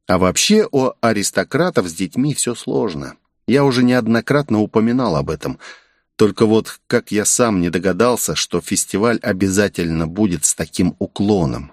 А вообще у аристократов с детьми все сложно. Я уже неоднократно упоминал об этом – только вот как я сам не догадался, что фестиваль обязательно будет с таким уклоном.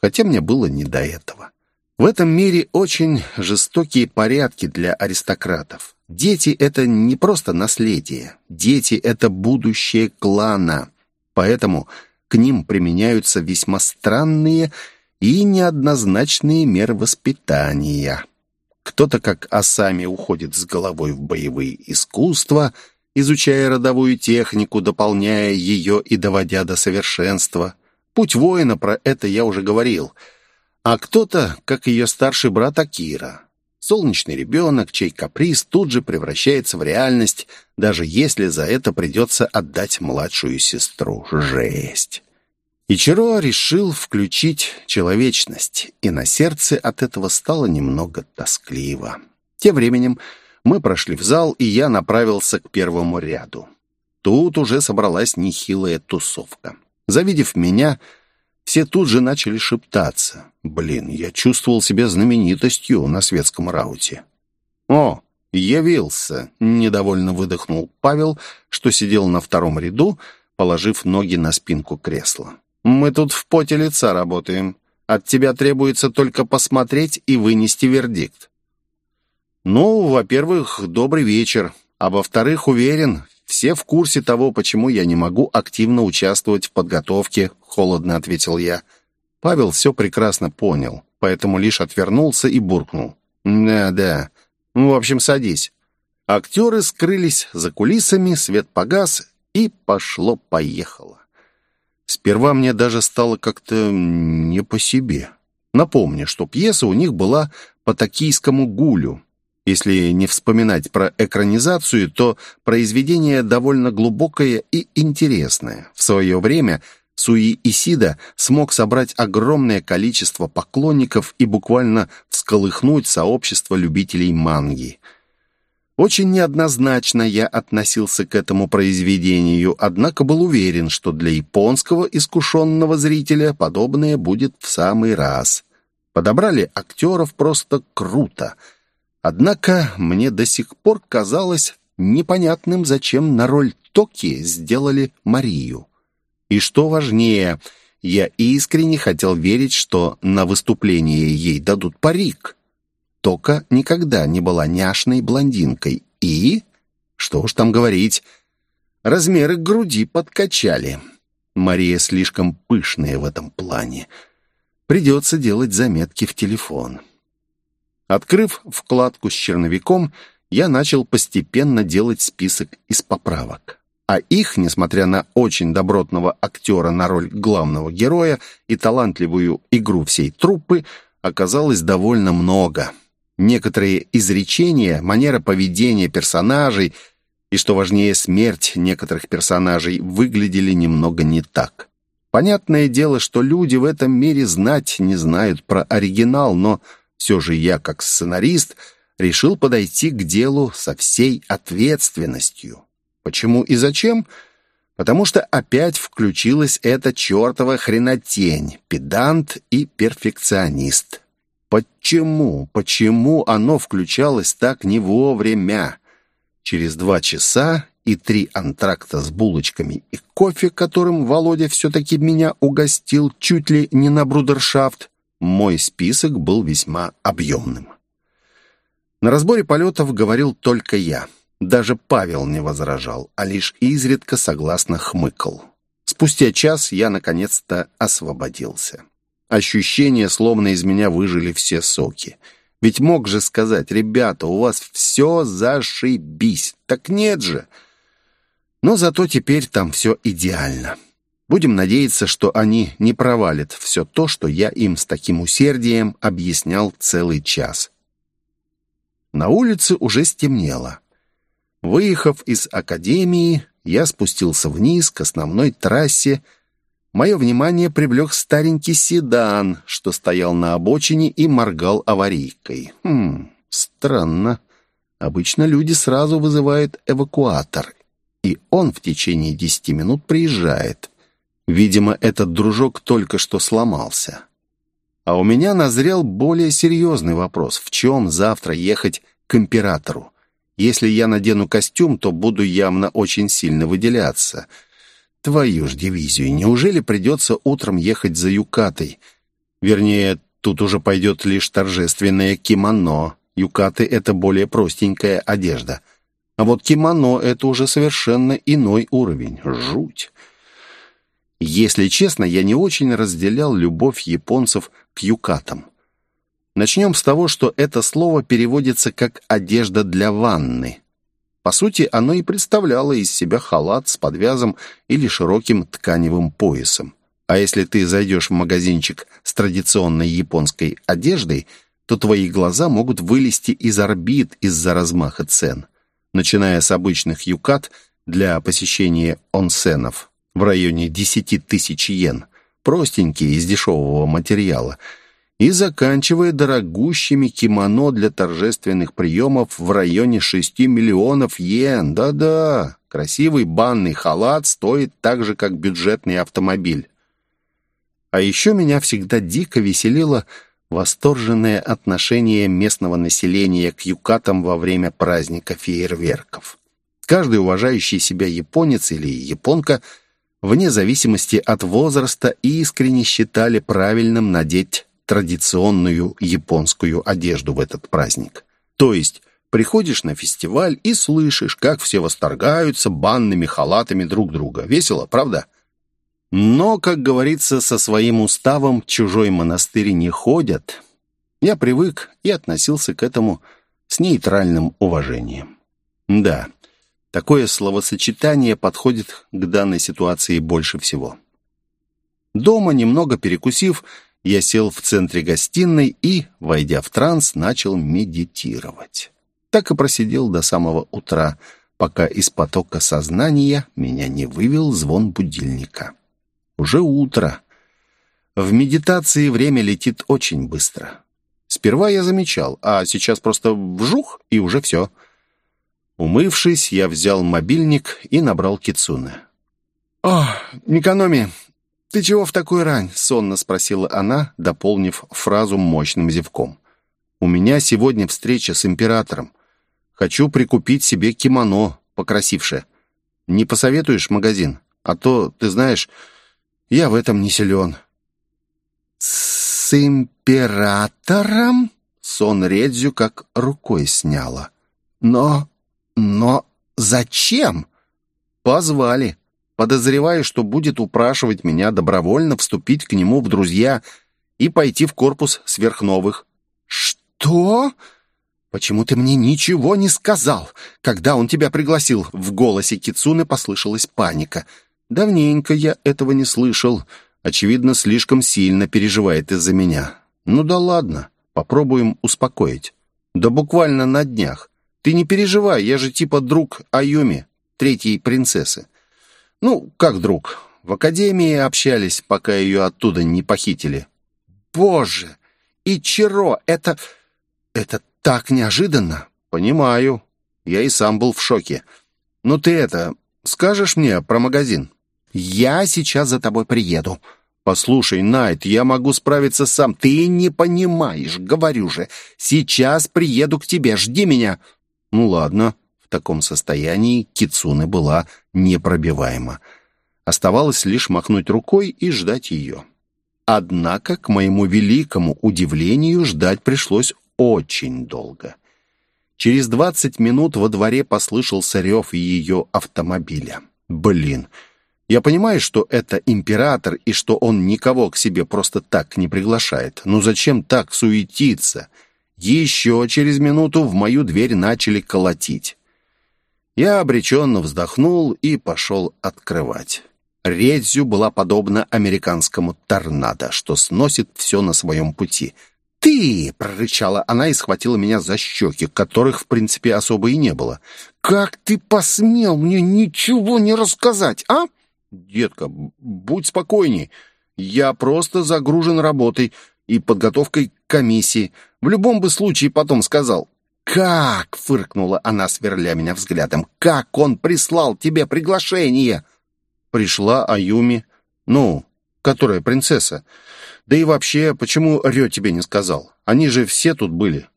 Хотя мне было не до этого. В этом мире очень жестокие порядки для аристократов. Дети — это не просто наследие. Дети — это будущее клана. Поэтому к ним применяются весьма странные и неоднозначные меры воспитания. Кто-то, как осами, уходит с головой в боевые искусства — изучая родовую технику, дополняя ее и доводя до совершенства. Путь воина, про это я уже говорил. а кто-то, как ее старший брат Акира. Солнечный ребенок, чей каприз тут же превращается в реальность, даже если за это придется отдать младшую сестру. Жесть. Ичиро решил включить человечность, и на сердце от этого стало немного тоскливо. Тем временем мы прошли в зал, и я направился к первому ряду. Тут уже собралась нехилая тусовка. Завидев меня, все тут же начали шептаться. Блин, я чувствовал себя знаменитостью на светском рауте. «О, явился!» — недовольно выдохнул Павел, что сидел на втором ряду, положив ноги на спинку кресла. «Мы тут в поте лица работаем. От тебя требуется только посмотреть и вынести вердикт». «Ну, во-первых, добрый вечер, а во-вторых, уверен, все в курсе того, почему я не могу активно участвовать в подготовке», — холодно ответил я. Павел все прекрасно понял, поэтому лишь отвернулся и буркнул. «Да-да. В общем, садись». Актеры скрылись за кулисами, свет погас, и пошло-поехало. Сперва мне даже стало как-то не по себе. Напомню, что пьеса у них была по токийскому гулю, если не вспоминать про экранизацию, то произведение довольно глубокое и интересное. В свое время Суи Исида смог собрать огромное количество поклонников и буквально всколыхнуть сообщество любителей манги. Очень неоднозначно я относился к этому произведению, однако был уверен, что для японского искушенного зрителя подобное будет в самый раз. Подобрали актеров просто круто — Однако мне до сих пор казалось непонятным, зачем на роль Токи сделали Марию. И что важнее, я искренне хотел верить, что на выступление ей дадут парик. Тока никогда не была няшной блондинкой. И, что уж там говорить, размеры груди подкачали. Мария слишком пышная в этом плане. Придется делать заметки в телефон. Открыв вкладку с черновиком, я начал постепенно делать список из поправок. А их, несмотря на очень добротного актера на роль главного героя и талантливую игру всей труппы, оказалось довольно много. Некоторые изречения, манера поведения персонажей и, что важнее, смерть некоторых персонажей выглядели немного не так. Понятное дело, что люди в этом мире знать не знают про оригинал, но все же я, как сценарист, решил подойти к делу со всей ответственностью. Почему и зачем? Потому что опять включилась эта чертова хренотень, педант и перфекционист. Почему, почему оно включалось так не вовремя? Через два часа и три антракта с булочками и кофе, которым Володя все-таки меня угостил чуть ли не на брудершафт, мой список был весьма объемным. На разборе полетов говорил только я. Даже Павел не возражал, а лишь изредка согласно хмыкал. Спустя час я наконец-то освободился. Ощущение, словно из меня выжили все соки. Ведь мог же сказать, ребята, у вас все зашибись. Так нет же. Но зато теперь там все идеально. Будем надеяться, что они не провалят все то, что я им с таким усердием объяснял целый час. На улице уже стемнело. Выехав из академии, я спустился вниз к основной трассе. Мое внимание привлек старенький седан, что стоял на обочине и моргал аварийкой. Хм, странно. Обычно люди сразу вызывают эвакуатор, и он в течение десяти минут приезжает. Видимо, этот дружок только что сломался. А у меня назрел более серьезный вопрос. В чем завтра ехать к императору? Если я надену костюм, то буду явно очень сильно выделяться. Твою ж дивизию, неужели придется утром ехать за юкатой? Вернее, тут уже пойдет лишь торжественное кимоно. Юкаты — это более простенькая одежда. А вот кимоно — это уже совершенно иной уровень. Жуть. Если честно, я не очень разделял любовь японцев к юкатам. Начнем с того, что это слово переводится как «одежда для ванны». По сути, оно и представляло из себя халат с подвязом или широким тканевым поясом. А если ты зайдешь в магазинчик с традиционной японской одеждой, то твои глаза могут вылезти из орбит из-за размаха цен. Начиная с обычных юкат для посещения онсенов в районе 10 тысяч йен, простенькие из дешевого материала – и заканчивая дорогущими кимоно для торжественных приемов в районе 6 миллионов йен. Да-да, красивый банный халат стоит так же, как бюджетный автомобиль. А еще меня всегда дико веселило восторженное отношение местного населения к юкатам во время праздника фейерверков. Каждый уважающий себя японец или японка вне зависимости от возраста искренне считали правильным надеть традиционную японскую одежду в этот праздник. То есть приходишь на фестиваль и слышишь, как все восторгаются банными халатами друг друга. Весело, правда? Но, как говорится, со своим уставом чужой монастырь не ходят. Я привык и относился к этому с нейтральным уважением. Да, такое словосочетание подходит к данной ситуации больше всего. Дома, немного перекусив, я сел в центре гостиной и, войдя в транс, начал медитировать. Так и просидел до самого утра, пока из потока сознания меня не вывел звон будильника. Уже утро. В медитации время летит очень быстро. Сперва я замечал, а сейчас просто вжух, и уже все. Умывшись, я взял мобильник и набрал Кицуне. «О, Микономи, «Ты чего в такую рань?» — сонно спросила она, дополнив фразу мощным зевком. «У меня сегодня встреча с императором. Хочу прикупить себе кимоно покрасивше. Не посоветуешь магазин? А то, ты знаешь, я в этом не силен». «С императором?» — сон Редзю как рукой сняла. «Но... но зачем?» «Позвали. Подозреваю, что будет упрашивать меня добровольно вступить к нему в друзья и пойти в корпус сверхновых. «Что? Почему ты мне ничего не сказал, когда он тебя пригласил?» В голосе Кицуны послышалась паника. «Давненько я этого не слышал. Очевидно, слишком сильно переживает из-за меня. Ну да ладно, попробуем успокоить. Да буквально на днях. Ты не переживай, я же типа друг Аюми, третьей принцессы. Ну, как друг. В академии общались, пока ее оттуда не похитили. Боже! И Чиро, это... Это так неожиданно. Понимаю. Я и сам был в шоке. Ну ты это... Скажешь мне про магазин? Я сейчас за тобой приеду. Послушай, Найт, я могу справиться сам. Ты не понимаешь, говорю же. Сейчас приеду к тебе, жди меня. Ну ладно таком состоянии Кицуны была непробиваема. Оставалось лишь махнуть рукой и ждать ее. Однако, к моему великому удивлению, ждать пришлось очень долго. Через двадцать минут во дворе послышался рев ее автомобиля. Блин, я понимаю, что это император и что он никого к себе просто так не приглашает. Но зачем так суетиться? Еще через минуту в мою дверь начали колотить. Я обреченно вздохнул и пошел открывать. Редзю была подобна американскому торнадо, что сносит все на своем пути. «Ты!» — прорычала она и схватила меня за щеки, которых, в принципе, особо и не было. «Как ты посмел мне ничего не рассказать, а?» «Детка, будь спокойней. Я просто загружен работой и подготовкой к комиссии. В любом бы случае потом сказал. «Как?» — фыркнула она, сверля меня взглядом. «Как он прислал тебе приглашение?» «Пришла Аюми. Ну, которая принцесса. Да и вообще, почему Рё тебе не сказал? Они же все тут были».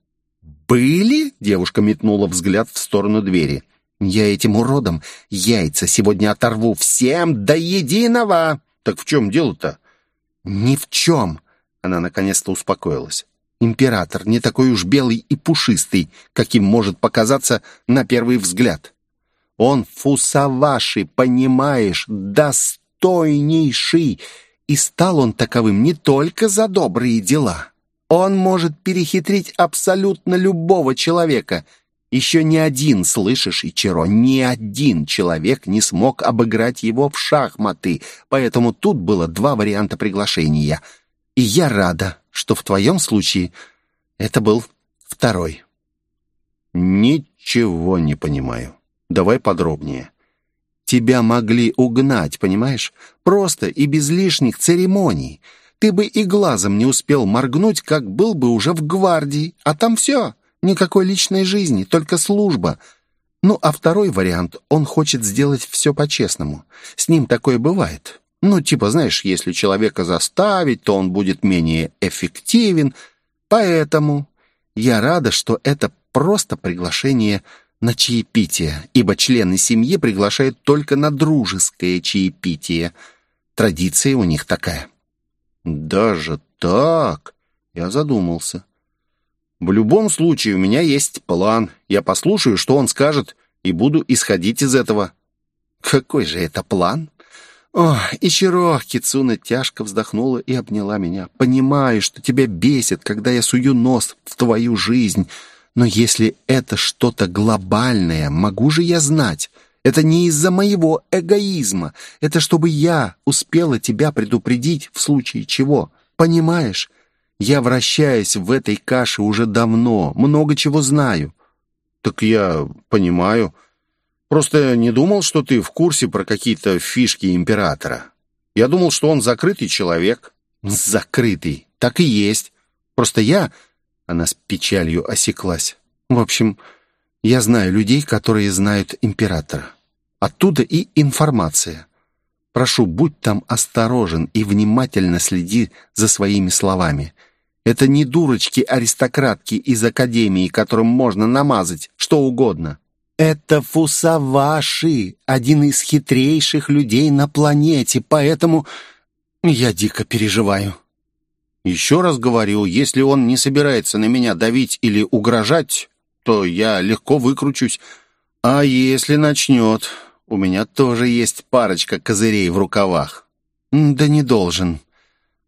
«Были?» — девушка метнула взгляд в сторону двери. «Я этим уродом яйца сегодня оторву всем до единого!» «Так в чем дело-то?» «Ни в чем!» Она наконец-то успокоилась. Император не такой уж белый и пушистый, каким может показаться на первый взгляд. Он фусаваши, понимаешь, достойнейший, и стал он таковым не только за добрые дела. Он может перехитрить абсолютно любого человека, Еще ни один, слышишь, Ичиро, ни один человек не смог обыграть его в шахматы, поэтому тут было два варианта приглашения. И я рада, что в твоем случае это был второй. Ничего не понимаю. Давай подробнее. Тебя могли угнать, понимаешь? Просто и без лишних церемоний. Ты бы и глазом не успел моргнуть, как был бы уже в гвардии, а там все. Никакой личной жизни, только служба. Ну, а второй вариант, он хочет сделать все по-честному. С ним такое бывает. Ну, типа, знаешь, если человека заставить, то он будет менее эффективен. Поэтому я рада, что это просто приглашение на чаепитие, ибо члены семьи приглашают только на дружеское чаепитие. Традиция у них такая. Даже так? Я задумался. В любом случае, у меня есть план. Я послушаю, что он скажет, и буду исходить из этого». «Какой же это план?» «О, Ичиро!» — Кицуна тяжко вздохнула и обняла меня. «Понимаю, что тебя бесит, когда я сую нос в твою жизнь, но если это что-то глобальное, могу же я знать. Это не из-за моего эгоизма. Это чтобы я успела тебя предупредить в случае чего. Понимаешь? Я вращаюсь в этой каше уже давно, много чего знаю». «Так я понимаю. Просто не думал, что ты в курсе про какие-то фишки императора. Я думал, что он закрытый человек». «Закрытый. Так и есть. Просто я...» Она с печалью осеклась. «В общем, я знаю людей, которые знают императора. Оттуда и информация. Прошу, будь там осторожен и внимательно следи за своими словами. Это не дурочки-аристократки из академии, которым можно намазать что угодно. Это Фусаваши, один из хитрейших людей на планете, поэтому я дико переживаю. Еще раз говорю, если он не собирается на меня давить или угрожать, то я легко выкручусь. А если начнет, у меня тоже есть парочка козырей в рукавах. Да не должен.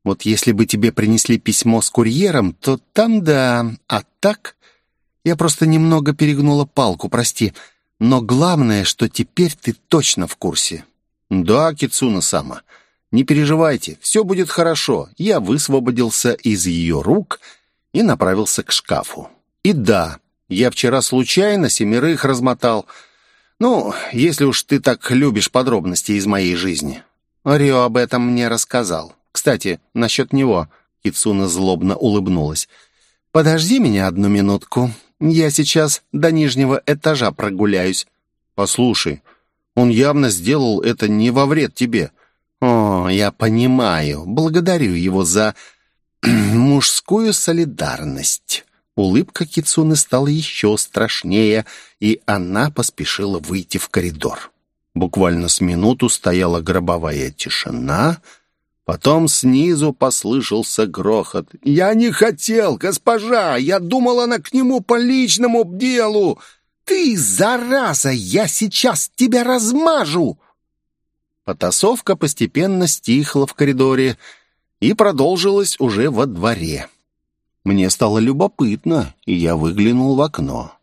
Вот если бы тебе принесли письмо с курьером, то там да, а так... Я просто немного перегнула палку, прости. Но главное, что теперь ты точно в курсе. Да, Кицуна-сама, не переживайте, все будет хорошо. Я высвободился из ее рук и направился к шкафу. И да, я вчера случайно семерых размотал. Ну, если уж ты так любишь подробности из моей жизни. Рио об этом мне рассказал. Кстати, насчет него...» Кицуна злобно улыбнулась. «Подожди меня одну минутку. Я сейчас до нижнего этажа прогуляюсь». «Послушай, он явно сделал это не во вред тебе». «О, я понимаю. Благодарю его за мужскую солидарность». Улыбка Кицуны стала еще страшнее, и она поспешила выйти в коридор. Буквально с минуту стояла гробовая тишина — Потом снизу послышался грохот. «Я не хотел, госпожа! Я думал, она к нему по личному делу! Ты, зараза, я сейчас тебя размажу!» Потасовка постепенно стихла в коридоре и продолжилась уже во дворе. Мне стало любопытно, и я выглянул в окно.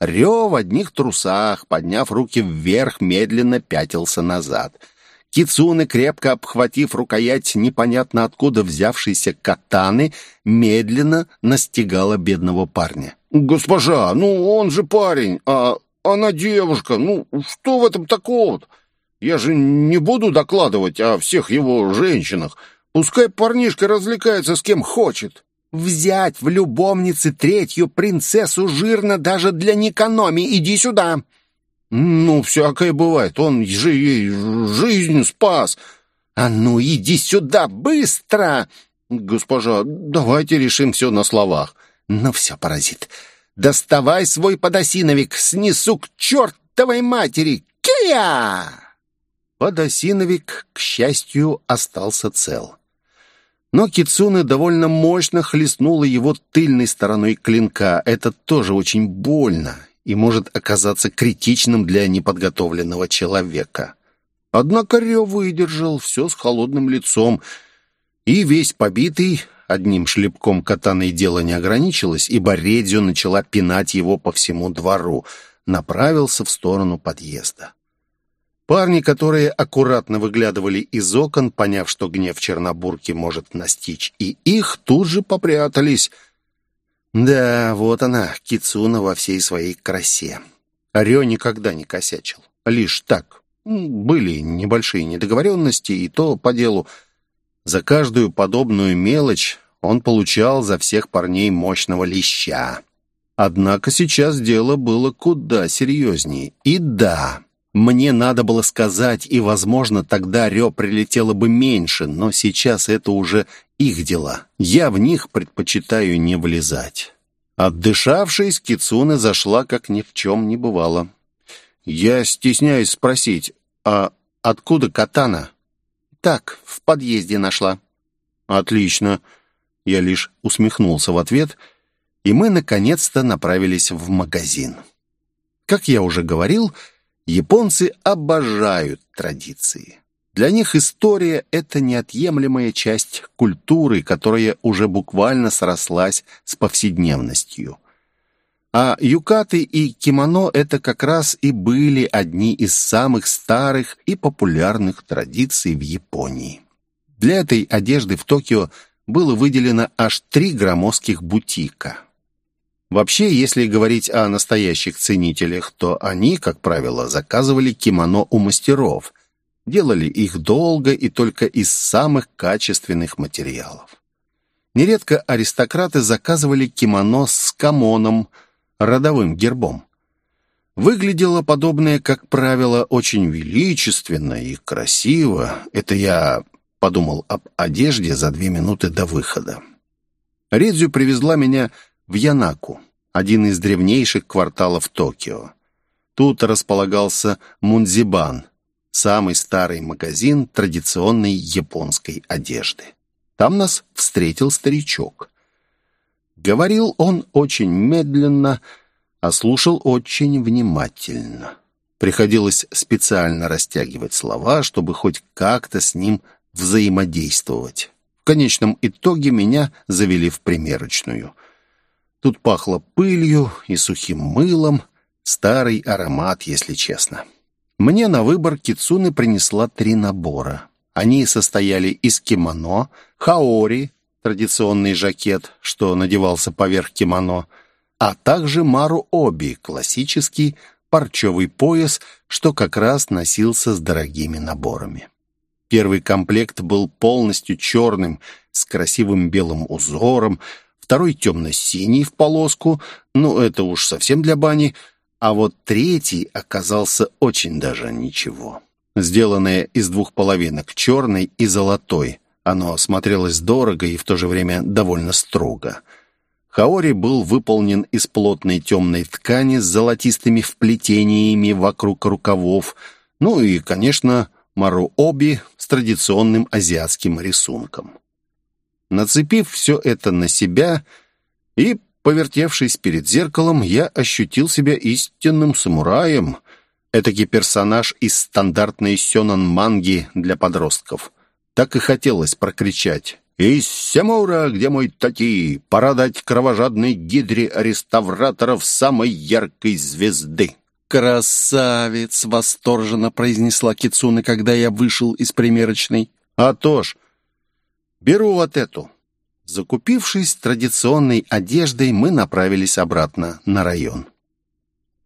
Рё в одних трусах, подняв руки вверх, медленно пятился назад — Кицуны, крепко обхватив рукоять непонятно откуда взявшейся катаны, медленно настигала бедного парня. «Госпожа, ну он же парень, а она девушка. Ну что в этом такого-то? Я же не буду докладывать о всех его женщинах. Пускай парнишка развлекается с кем хочет». «Взять в любовнице третью принцессу жирно даже для Никономи. Иди сюда!» «Ну, всякое бывает. Он же ей жизнь спас». «А ну, иди сюда, быстро!» «Госпожа, давайте решим все на словах». «Ну все, паразит, доставай свой подосиновик, снесу к чертовой матери! Кия!» Подосиновик, к счастью, остался цел. Но Кицуне довольно мощно хлестнула его тыльной стороной клинка. Это тоже очень больно и может оказаться критичным для неподготовленного человека. Однако Рё выдержал все с холодным лицом и, весь побитый, Одним шлепком катаной дело не ограничилось, ибо Редзю начала пинать его по всему двору. Направился в сторону подъезда. Парни, которые аккуратно выглядывали из окон, поняв, что гнев Чернобурки может настичь и их, тут же попрятались. Да, вот она, Кицуна во всей своей красе. Рё никогда не косячил. Лишь так. Были небольшие недоговоренности, и то по делу. За каждую подобную мелочь он получал за всех парней мощного леща. Однако сейчас дело было куда серьезнее. И да, мне надо было сказать, и, возможно, тогда Рё прилетело бы меньше, но сейчас это уже их дела. Я в них предпочитаю не влезать. Отдышавшись, Кицуна зашла, как ни в чем не бывало. «Я стесняюсь спросить, а откуда катана?» «Так, в подъезде нашла». «Отлично». Я лишь усмехнулся в ответ, и мы, наконец-то, направились в магазин. Как я уже говорил, японцы обожают традиции. Для них история — это неотъемлемая часть культуры, которая уже буквально срослась с повседневностью. А юкаты и кимоно — это как раз и были одни из самых старых и популярных традиций в Японии. Для этой одежды в Токио было выделено аж три громоздких бутика. Вообще, если говорить о настоящих ценителях, то они, как правило, заказывали кимоно у мастеров — делали их долго и только из самых качественных материалов. Нередко аристократы заказывали кимоно с камоном, родовым гербом. Выглядело подобное, как правило, очень величественно и красиво. Это я подумал об одежде за две минуты до выхода. Редзю привезла меня в Янаку, один из древнейших кварталов Токио. Тут располагался Мунзибан, самый старый магазин традиционной японской одежды. Там нас встретил старичок. Говорил он очень медленно, а слушал очень внимательно. Приходилось специально растягивать слова, чтобы хоть как-то с ним взаимодействовать. В конечном итоге меня завели в примерочную. Тут пахло пылью и сухим мылом, старый аромат, если честно. Мне на выбор Кицуны принесла три набора. Они состояли из кимоно, хаори, традиционный жакет, что надевался поверх кимоно, а также мару-оби, классический парчевый пояс, что как раз носился с дорогими наборами. Первый комплект был полностью черным, с красивым белым узором, второй темно-синий в полоску, ну это уж совсем для бани, а вот третий оказался очень даже ничего. Сделанное из двух половинок, черной и золотой. Оно смотрелось дорого и в то же время довольно строго. Хаори был выполнен из плотной темной ткани с золотистыми вплетениями вокруг рукавов, ну и, конечно, маруоби с традиционным азиатским рисунком. Нацепив все это на себя и Повертевшись перед зеркалом, я ощутил себя истинным самураем. Этакий персонаж из стандартной сёнэн-манги для подростков. Так и хотелось прокричать. «Из Сямура, где мой Тати? Пора дать кровожадной гидре реставраторов самой яркой звезды!» «Красавец!» — восторженно произнесла Кицуна, когда я вышел из примерочной. «А то ж! Беру вот эту!» Закупившись традиционной одеждой, мы направились обратно на район.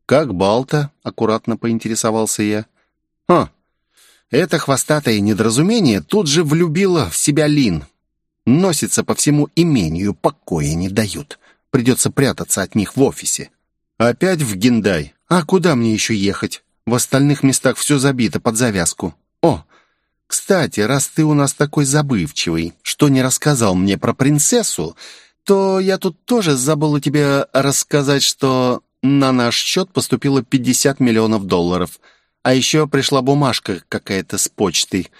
«Как Балта?» — аккуратно поинтересовался я. «А, это хвостатое недоразумение тут же влюбило в себя Лин. Носится по всему имению, покоя не дают. Придется прятаться от них в офисе. Опять в Гендай. А куда мне еще ехать? В остальных местах все забито под завязку. О, кстати, раз ты у нас такой забывчивый, что не рассказал мне про принцессу, то я тут тоже забыла тебе рассказать, что на наш счет поступило 50 миллионов долларов. А еще пришла бумажка какая-то с почтой.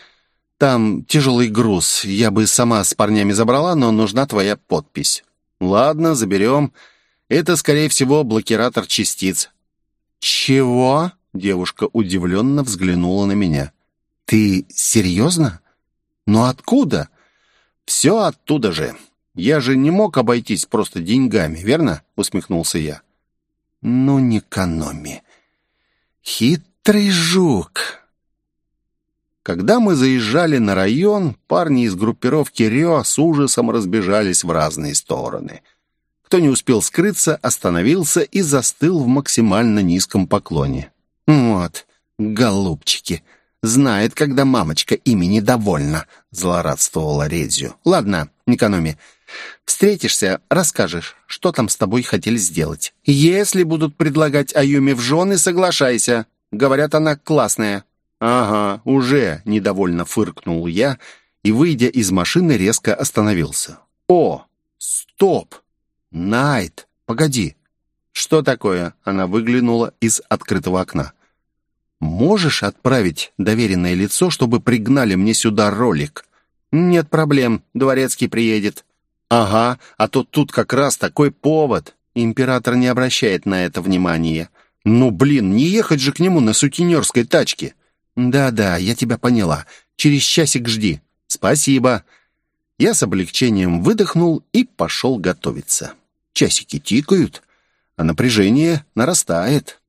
Там тяжелый груз. Я бы сама с парнями забрала, но нужна твоя подпись. Ладно, заберем. Это, скорее всего, блокиратор частиц. Чего? Девушка удивленно взглянула на меня. «Ты серьезно? Но откуда?» «Все оттуда же. Я же не мог обойтись просто деньгами, верно?» — усмехнулся я. «Ну, не экономи. Хитрый жук!» Когда мы заезжали на район, парни из группировки Рио с ужасом разбежались в разные стороны. Кто не успел скрыться, остановился и застыл в максимально низком поклоне. «Вот, голубчики, знает, когда мамочка ими недовольна», — злорадствовала Редзю. «Ладно, не экономи. Встретишься, расскажешь, что там с тобой хотели сделать. Если будут предлагать Аюме в жены, соглашайся. Говорят, она классная». «Ага, уже!» — недовольно фыркнул я и, выйдя из машины, резко остановился. «О, стоп! Найт, погоди!» «Что такое?» — она выглянула из открытого окна. «Можешь отправить доверенное лицо, чтобы пригнали мне сюда ролик?» «Нет проблем, дворецкий приедет». «Ага, а то тут как раз такой повод». Император не обращает на это внимания. «Ну, блин, не ехать же к нему на сутенерской тачке!» «Да-да, я тебя поняла. Через часик жди». «Спасибо». Я с облегчением выдохнул и пошел готовиться. Часики тикают, а напряжение нарастает.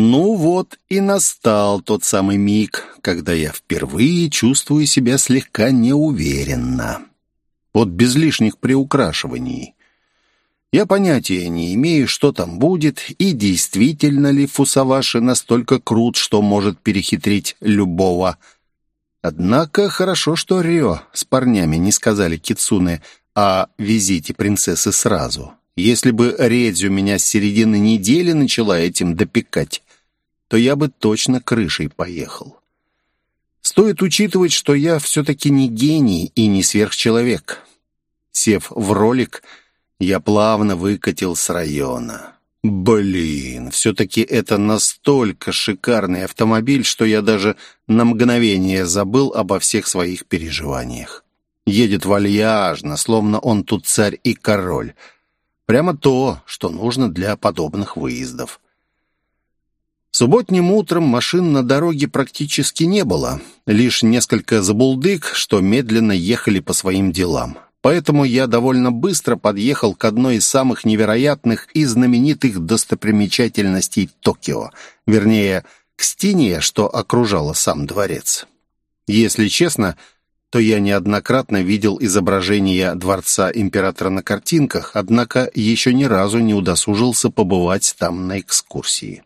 Ну вот и настал тот самый миг, когда я впервые чувствую себя слегка неуверенно. Вот без лишних приукрашиваний. Я понятия не имею, что там будет, и действительно ли Фусаваши настолько крут, что может перехитрить любого. Однако хорошо, что Рио с парнями не сказали Кицуне о визите принцессы сразу. Если бы Редзю меня с середины недели начала этим допекать, то я бы точно крышей поехал. Стоит учитывать, что я все-таки не гений и не сверхчеловек. Сев в ролик, я плавно выкатил с района. Блин, все-таки это настолько шикарный автомобиль, что я даже на мгновение забыл обо всех своих переживаниях. Едет вальяжно, словно он тут царь и король. Прямо то, что нужно для подобных выездов. Субботним утром машин на дороге практически не было. Лишь несколько забулдык, что медленно ехали по своим делам. Поэтому я довольно быстро подъехал к одной из самых невероятных и знаменитых достопримечательностей Токио. Вернее, к стене, что окружала сам дворец. Если честно, то я неоднократно видел изображения дворца императора на картинках, однако еще ни разу не удосужился побывать там на экскурсии.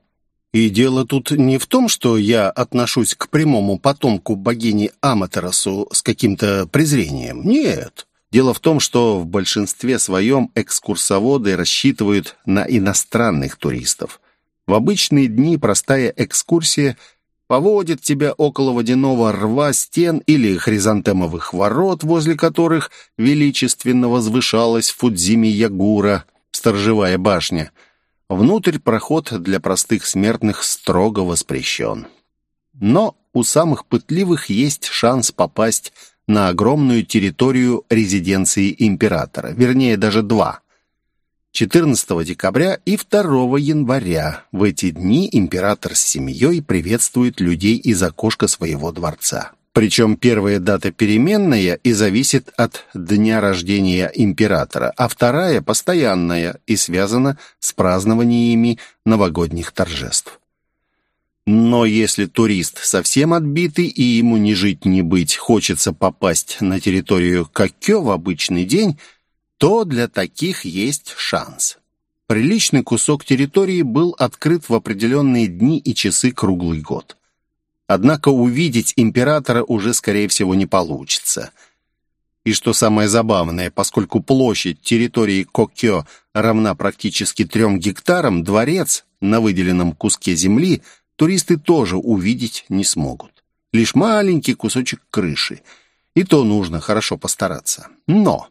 И дело тут не в том, что я отношусь к прямому потомку богини Аматерасу с каким-то презрением. Нет. Дело в том, что в большинстве своем экскурсоводы рассчитывают на иностранных туристов. В обычные дни простая экскурсия поводит тебя около водяного рва стен или хризантемовых ворот, возле которых величественно возвышалась Фудзими-Ягура, сторожевая башня – Внутрь проход для простых смертных строго воспрещен. Но у самых пытливых есть шанс попасть на огромную территорию резиденции императора, вернее, даже два. 14 декабря и 2 января. В эти дни император с семьей приветствует людей из окошка своего дворца. Причем первая дата переменная и зависит от дня рождения императора, а вторая постоянная и связана с празднованиями новогодних торжеств. Но если турист совсем отбитый и ему не жить не быть, хочется попасть на территорию Кокё в обычный день, то для таких есть шанс. Приличный кусок территории был открыт в определенные дни и часы круглый год. Однако увидеть императора уже, скорее всего, не получится. И что самое забавное, поскольку площадь территории Кокё равна практически трем гектарам, дворец на выделенном куске земли туристы тоже увидеть не смогут. Лишь маленький кусочек крыши. И то нужно хорошо постараться. Но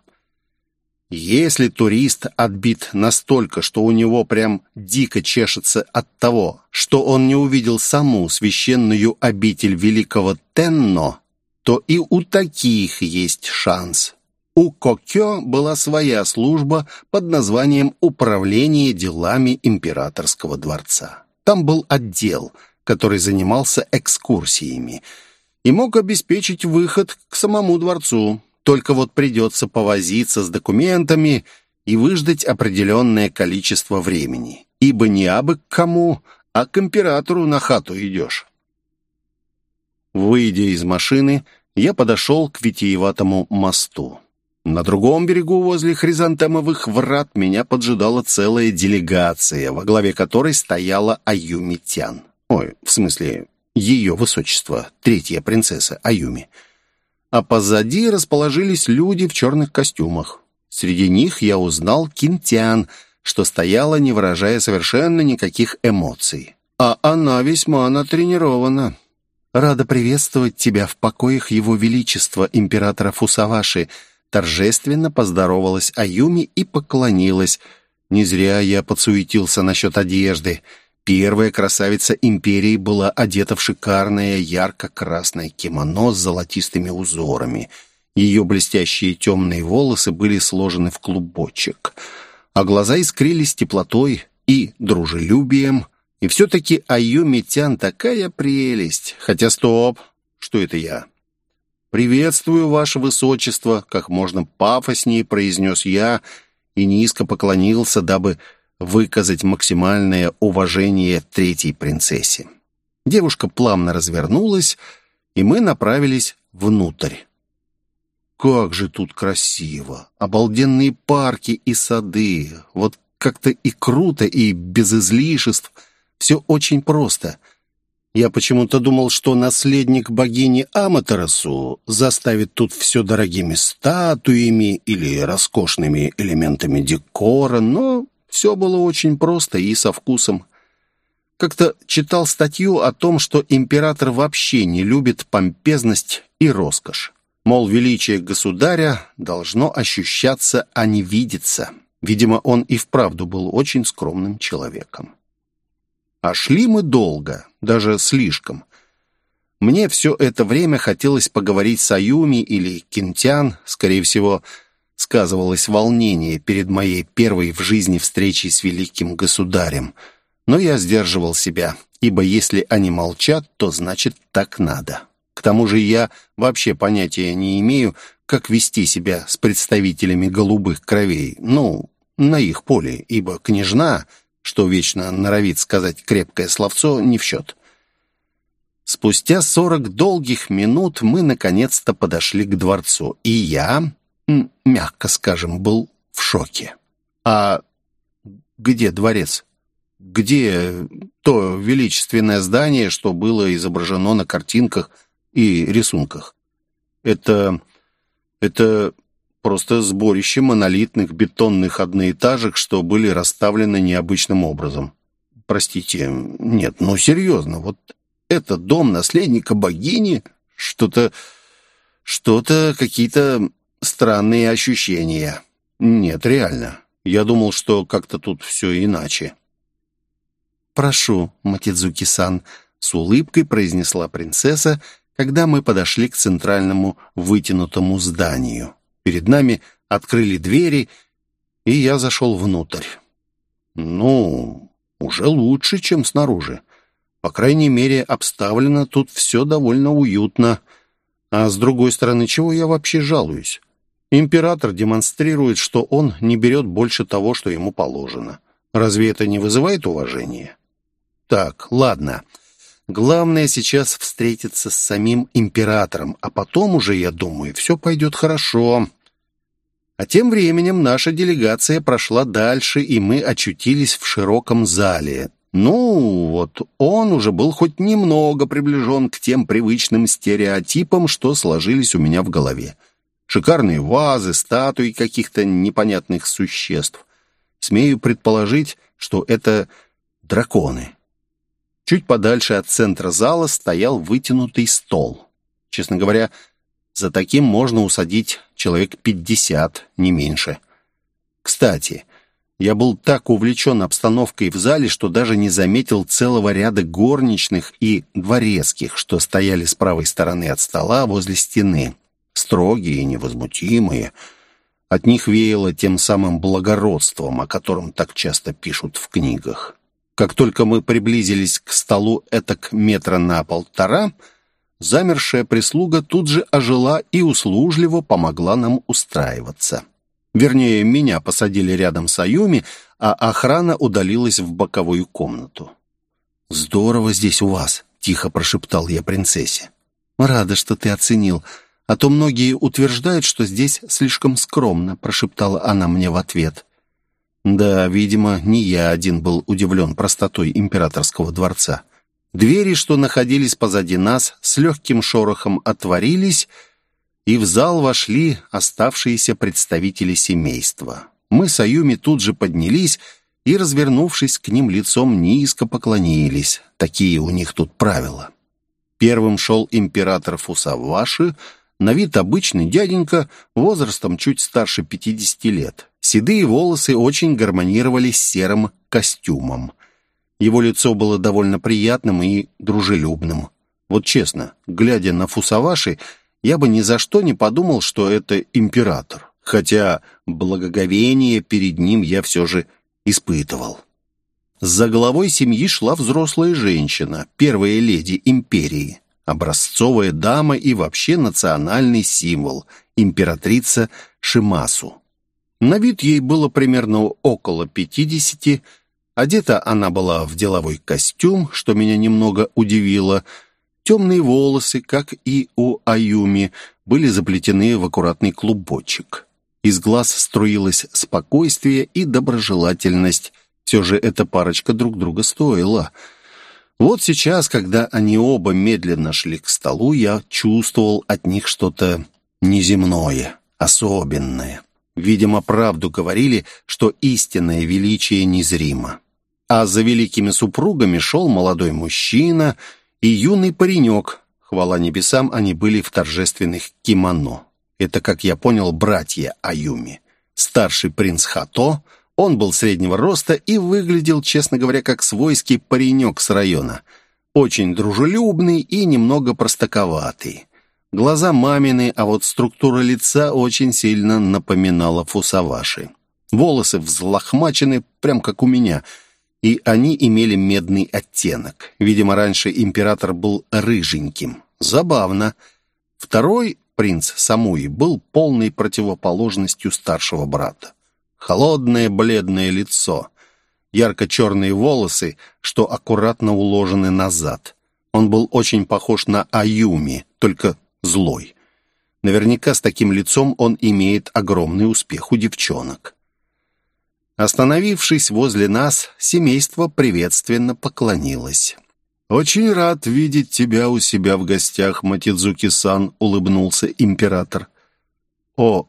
если турист отбит настолько, что у него прям дико чешется от того, что он не увидел саму священную обитель великого Тенно, то и у таких есть шанс. У Кокё была своя служба под названием «Управление делами императорского дворца». Там был отдел, который занимался экскурсиями и мог обеспечить выход к самому дворцу. Только вот придется повозиться с документами и выждать определенное количество времени, ибо не абы к кому, а к императору на хату идешь. Выйдя из машины, я подошел к витиеватому мосту. На другом берегу, возле хризантемовых врат, меня поджидала целая делегация, во главе которой стояла Аюми Тян. Ой, в смысле, ее высочество, третья принцесса Аюми. А позади расположились люди в черных костюмах. Среди них я узнал Кинтян, что стояла, не выражая совершенно никаких эмоций. А она весьма натренирована. «Рада приветствовать тебя в покоях Его Величества, императора Фусаваши», торжественно поздоровалась Аюми и поклонилась. Не зря я подсуетился насчет одежды. Первая красавица империи была одета в шикарное ярко-красное кимоно с золотистыми узорами. Ее блестящие темные волосы были сложены в клубочек, а глаза искрились теплотой и дружелюбием. И все-таки Аюми Тян такая прелесть. Хотя стоп, что это я? «Приветствую, ваше высочество», — как можно пафоснее произнес я и низко поклонился, дабы выказать максимальное уважение третьей принцессе. Девушка плавно развернулась, и мы направились внутрь. Как же тут красиво! Обалденные парки и сады. Вот как-то и круто, и без излишеств. Все очень просто — я почему-то думал, что наследник богини Аматерасу заставит тут все дорогими статуями или роскошными элементами декора, но все было очень просто и со вкусом. Как-то читал статью о том, что император вообще не любит помпезность и роскошь. Мол, величие государя должно ощущаться, а не видеться. Видимо, он и вправду был очень скромным человеком. А шли мы долго, даже слишком. Мне все это время хотелось поговорить с Аюми или Кинтян, скорее всего, сказывалось волнение перед моей первой в жизни встречей с великим государем. Но я сдерживал себя, ибо если они молчат, то значит так надо. К тому же я вообще понятия не имею, как вести себя с представителями голубых кровей, ну, на их поле, ибо княжна что вечно норовит сказать крепкое словцо, не в счет. Спустя сорок долгих минут мы наконец-то подошли к дворцу, и я, мягко скажем, был в шоке. А где дворец? Где то величественное здание, что было изображено на картинках и рисунках? Это... это Просто сборище монолитных бетонных одноэтажек, что были расставлены необычным образом. Простите, нет, ну серьезно, вот это дом наследника богини? Что-то... что-то, какие-то странные ощущения. Нет, реально. Я думал, что как-то тут все иначе. «Прошу, Матидзуки-сан», — с улыбкой произнесла принцесса, когда мы подошли к центральному вытянутому зданию. Перед нами открыли двери, и я зашел внутрь. Ну, уже лучше, чем снаружи. По крайней мере, обставлено тут все довольно уютно. А с другой стороны, чего я вообще жалуюсь? Император демонстрирует, что он не берет больше того, что ему положено. Разве это не вызывает уважения? Так, ладно. Главное сейчас встретиться с самим императором, а потом уже, я думаю, все пойдет хорошо. А тем временем наша делегация прошла дальше, и мы очутились в широком зале. Ну, вот он уже был хоть немного приближен к тем привычным стереотипам, что сложились у меня в голове. Шикарные вазы, статуи каких-то непонятных существ. Смею предположить, что это драконы. Чуть подальше от центра зала стоял вытянутый стол. Честно говоря, за таким можно усадить человек пятьдесят, не меньше. Кстати, я был так увлечен обстановкой в зале, что даже не заметил целого ряда горничных и дворецких, что стояли с правой стороны от стола возле стены. Строгие и невозмутимые. От них веяло тем самым благородством, о котором так часто пишут в книгах. Как только мы приблизились к столу этак метра на полтора, замершая прислуга тут же ожила и услужливо помогла нам устраиваться. Вернее, меня посадили рядом с Аюми, а охрана удалилась в боковую комнату. «Здорово здесь у вас», — тихо прошептал я принцессе. «Рада, что ты оценил. А то многие утверждают, что здесь слишком скромно», — прошептала она мне в ответ. Да, видимо, не я один был удивлен простотой императорского дворца. Двери, что находились позади нас, с легким шорохом отворились, и в зал вошли оставшиеся представители семейства. Мы с Аюми тут же поднялись и, развернувшись к ним лицом, низко поклонились. Такие у них тут правила. Первым шел император Фусаваши, на вид обычный дяденька, возрастом чуть старше 50 лет. Седые волосы очень гармонировали с серым костюмом. Его лицо было довольно приятным и дружелюбным. Вот честно, глядя на Фусаваши, я бы ни за что не подумал, что это император. Хотя благоговение перед ним я все же испытывал. За головой семьи шла взрослая женщина, первая леди империи, образцовая дама и вообще национальный символ, императрица Шимасу. На вид ей было примерно около пятидесяти, одета она была в деловой костюм, что меня немного удивило. Темные волосы, как и у Аюми, были заплетены в аккуратный клубочек. Из глаз струилось спокойствие и доброжелательность. Все же эта парочка друг друга стоила. Вот сейчас, когда они оба медленно шли к столу, я чувствовал от них что-то неземное, особенное. Видимо, правду говорили, что истинное величие незримо. А за великими супругами шел молодой мужчина и юный паренек. Хвала небесам, они были в торжественных кимоно. Это, как я понял, братья Аюми. Старший принц Хато, он был среднего роста и выглядел, честно говоря, как свойский паренек с района. Очень дружелюбный и немного простаковатый. Глаза мамины, а вот структура лица очень сильно напоминала Фусаваши. Волосы взлохмачены, прям как у меня, и они имели медный оттенок. Видимо, раньше император был рыженьким. Забавно. Второй принц Самуи был полной противоположностью старшего брата. Холодное бледное лицо, ярко-черные волосы, что аккуратно уложены назад. Он был очень похож на Аюми, только злой. Наверняка с таким лицом он имеет огромный успех у девчонок. Остановившись возле нас, семейство приветственно поклонилось. «Очень рад видеть тебя у себя в гостях, Матидзуки-сан», — улыбнулся император. «О,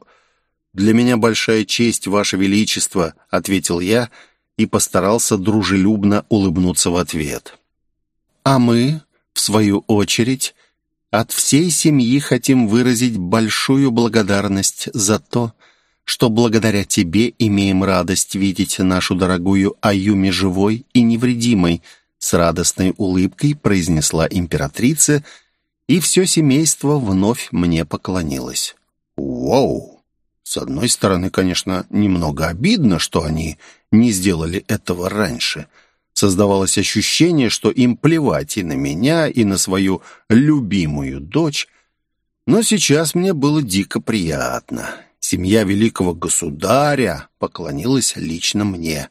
для меня большая честь, Ваше Величество», — ответил я и постарался дружелюбно улыбнуться в ответ. «А мы, в свою очередь, от всей семьи хотим выразить большую благодарность за то, что благодаря тебе имеем радость видеть нашу дорогую Аюми живой и невредимой», с радостной улыбкой произнесла императрица, и все семейство вновь мне поклонилось. «Вау!» С одной стороны, конечно, немного обидно, что они не сделали этого раньше. Создавалось ощущение, что им плевать и на меня, и на свою любимую дочь. Но сейчас мне было дико приятно. Семья великого государя поклонилась лично мне.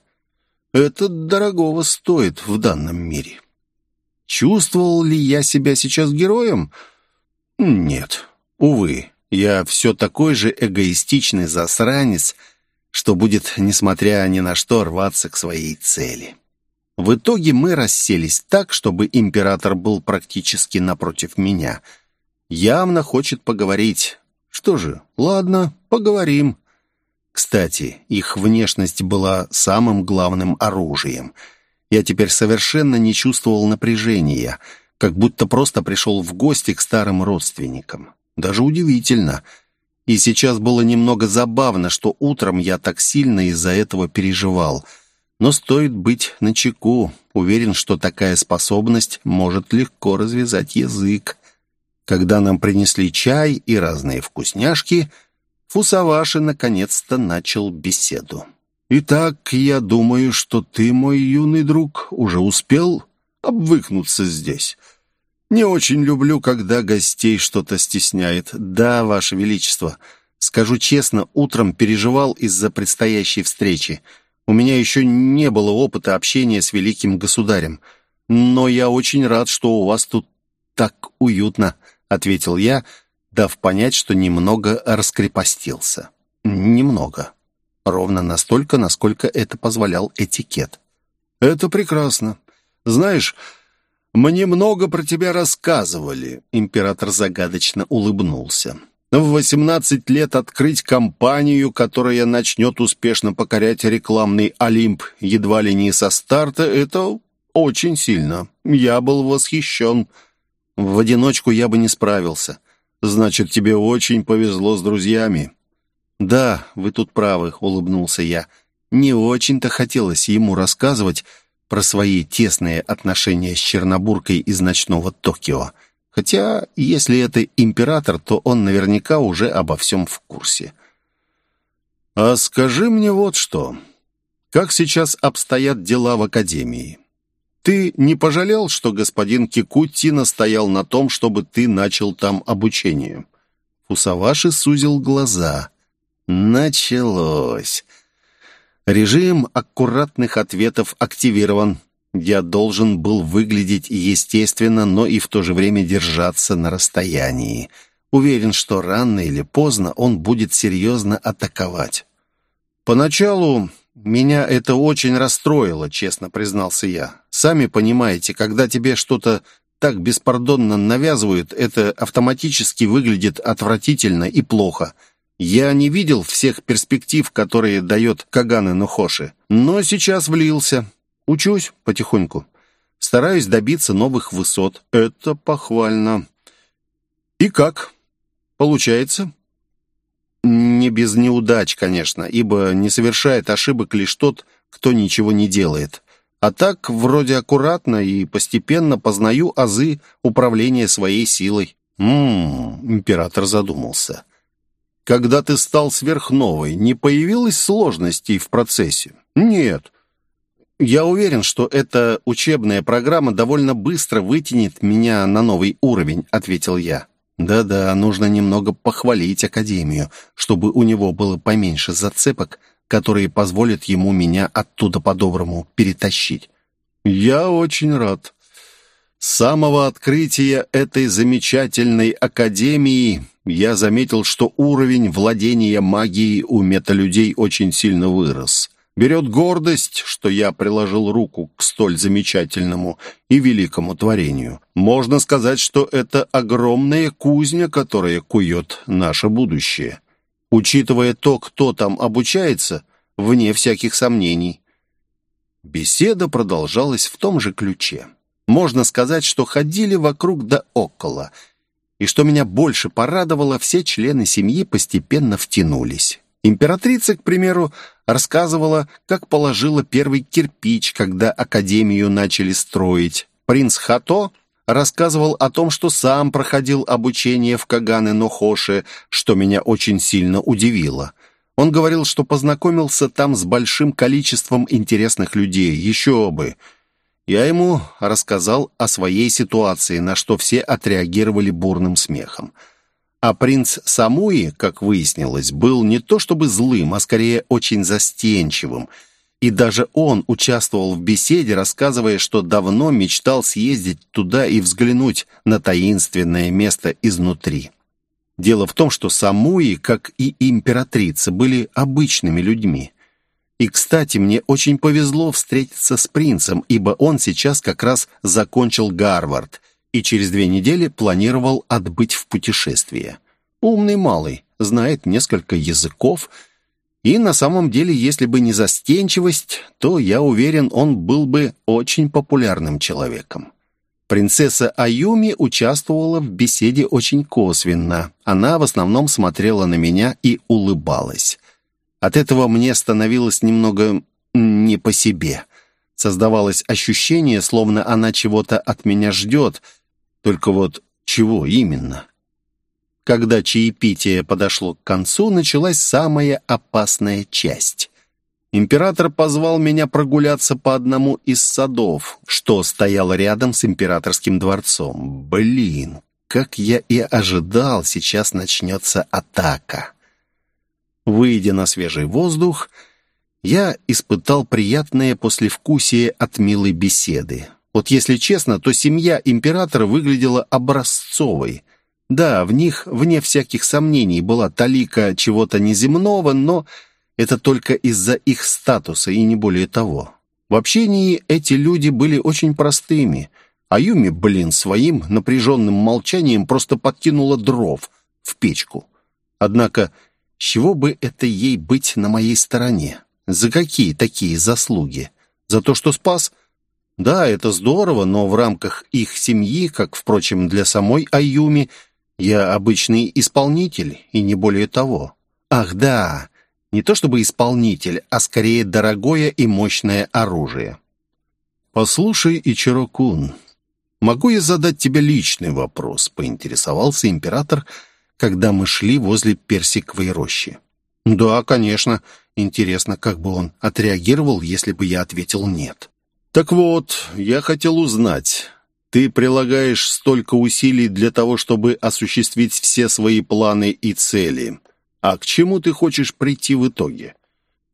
Это дорогого стоит в данном мире. Чувствовал ли я себя сейчас героем? Нет, увы, я все такой же эгоистичный засранец, что будет, несмотря ни на что, рваться к своей цели. В итоге мы расселись так, чтобы император был практически напротив меня. Явно хочет поговорить. Что же, ладно, поговорим. Кстати, их внешность была самым главным оружием. Я теперь совершенно не чувствовал напряжения, как будто просто пришел в гости к старым родственникам. Даже удивительно. И сейчас было немного забавно, что утром я так сильно из-за этого переживал. Но стоит быть начеку. Уверен, что такая способность может легко развязать язык. Когда нам принесли чай и разные вкусняшки – Фусаваши наконец-то начал беседу. Итак, я думаю, что ты, мой юный друг, уже успел обвыкнуться здесь. Не очень люблю, когда гостей что-то стесняет. Да, Ваше Величество, скажу честно, утром переживал из-за предстоящей встречи. У меня еще не было опыта общения с великим государем. Но я очень рад, что у вас тут так уютно», — ответил я, дав понять, что немного раскрепостился. «Немного. Ровно настолько, насколько это позволял этикет». «Это прекрасно. Знаешь, мне много про тебя рассказывали», — император загадочно улыбнулся. В 18 лет открыть компанию, которая начнет успешно покорять рекламный Олимп едва ли не со старта, это очень сильно. Я был восхищен. В одиночку я бы не справился. Значит, тебе очень повезло с друзьями. Да, вы тут правы, улыбнулся я. Не очень-то хотелось ему рассказывать про свои тесные отношения с Чернобуркой из ночного Токио. Хотя, если это император, то он наверняка уже обо всем в курсе. «А скажи мне вот что. Как сейчас обстоят дела в Академии? Ты не пожалел, что господин Кикутти настоял на том, чтобы ты начал там обучение?» Фусаваши сузил глаза. «Началось. Режим аккуратных ответов активирован. Я должен был выглядеть естественно, но и в то же время держаться на расстоянии. Уверен, что рано или поздно он будет серьезно атаковать. Поначалу меня это очень расстроило, честно признался я. Сами понимаете, когда тебе что-то так беспардонно навязывают, это автоматически выглядит отвратительно и плохо. Я не видел всех перспектив, которые дает Каганы Нухоши, но сейчас влился. Учусь потихоньку. Стараюсь добиться новых высот. Это похвально. И как? Получается? Не без неудач, конечно, ибо не совершает ошибок лишь тот, кто ничего не делает. А так, вроде аккуратно и постепенно познаю азы управления своей силой. Ммм, император задумался. Когда ты стал сверхновой, не появилось сложностей в процессе? Нет. Я уверен, что эта учебная программа довольно быстро вытянет меня на новый уровень, ответил я. Да-да, нужно немного похвалить Академию, чтобы у него было поменьше зацепок, которые позволят ему меня оттуда по-доброму перетащить. Я очень рад. С самого открытия этой замечательной академии я заметил, что уровень владения магией у металюдей очень сильно вырос берет гордость, что я приложил руку к столь замечательному и великому творению. Можно сказать, что это огромная кузня, которая кует наше будущее. Учитывая то, кто там обучается, вне всяких сомнений. Беседа продолжалась в том же ключе. Можно сказать, что ходили вокруг да около. И что меня больше порадовало, все члены семьи постепенно втянулись. Императрица, к примеру, рассказывала, как положила первый кирпич, когда академию начали строить. Принц Хато рассказывал о том, что сам проходил обучение в Каганы-Нохоше, что меня очень сильно удивило. Он говорил, что познакомился там с большим количеством интересных людей, еще бы. Я ему рассказал о своей ситуации, на что все отреагировали бурным смехом. А принц Самуи, как выяснилось, был не то чтобы злым, а скорее очень застенчивым. И даже он участвовал в беседе, рассказывая, что давно мечтал съездить туда и взглянуть на таинственное место изнутри. Дело в том, что Самуи, как и императрица, были обычными людьми. И, кстати, мне очень повезло встретиться с принцем, ибо он сейчас как раз закончил Гарвард – и через две недели планировал отбыть в путешествие. Умный малый, знает несколько языков, и на самом деле, если бы не застенчивость, то, я уверен, он был бы очень популярным человеком. Принцесса Аюми участвовала в беседе очень косвенно. Она в основном смотрела на меня и улыбалась. От этого мне становилось немного не по себе. Создавалось ощущение, словно она чего-то от меня ждет — только вот чего именно? Когда чаепитие подошло к концу, началась самая опасная часть. Император позвал меня прогуляться по одному из садов, что стоял рядом с императорским дворцом. Блин, как я и ожидал, сейчас начнется атака. Выйдя на свежий воздух, я испытал приятное послевкусие от милой беседы. Вот если честно, то семья императора выглядела образцовой. Да, в них, вне всяких сомнений, была талика чего-то неземного, но это только из-за их статуса и не более того. В общении эти люди были очень простыми, а блин, своим напряженным молчанием просто подкинула дров в печку. Однако, чего бы это ей быть на моей стороне? За какие такие заслуги? За то, что спас? Да, это здорово, но в рамках их семьи, как, впрочем, для самой Аюми, я обычный исполнитель, и не более того. Ах, да, не то чтобы исполнитель, а скорее дорогое и мощное оружие. «Послушай, Ичиро-кун, могу я задать тебе личный вопрос?» — поинтересовался император, когда мы шли возле персиковой рощи. «Да, конечно. Интересно, как бы он отреагировал, если бы я ответил «нет». «Так вот, я хотел узнать, ты прилагаешь столько усилий для того, чтобы осуществить все свои планы и цели. А к чему ты хочешь прийти в итоге?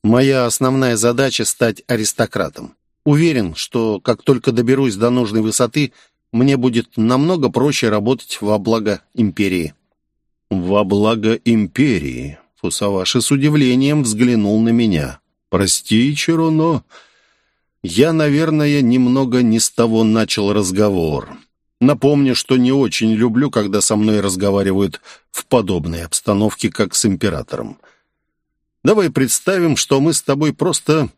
Моя основная задача — стать аристократом. Уверен, что как только доберусь до нужной высоты, мне будет намного проще работать во благо империи». «Во благо империи?» Фусаваши с удивлением взглянул на меня. «Прости, Чиро, я, наверное, немного не с того начал разговор. Напомню, что не очень люблю, когда со мной разговаривают в подобной обстановке, как с императором. Давай представим, что мы с тобой просто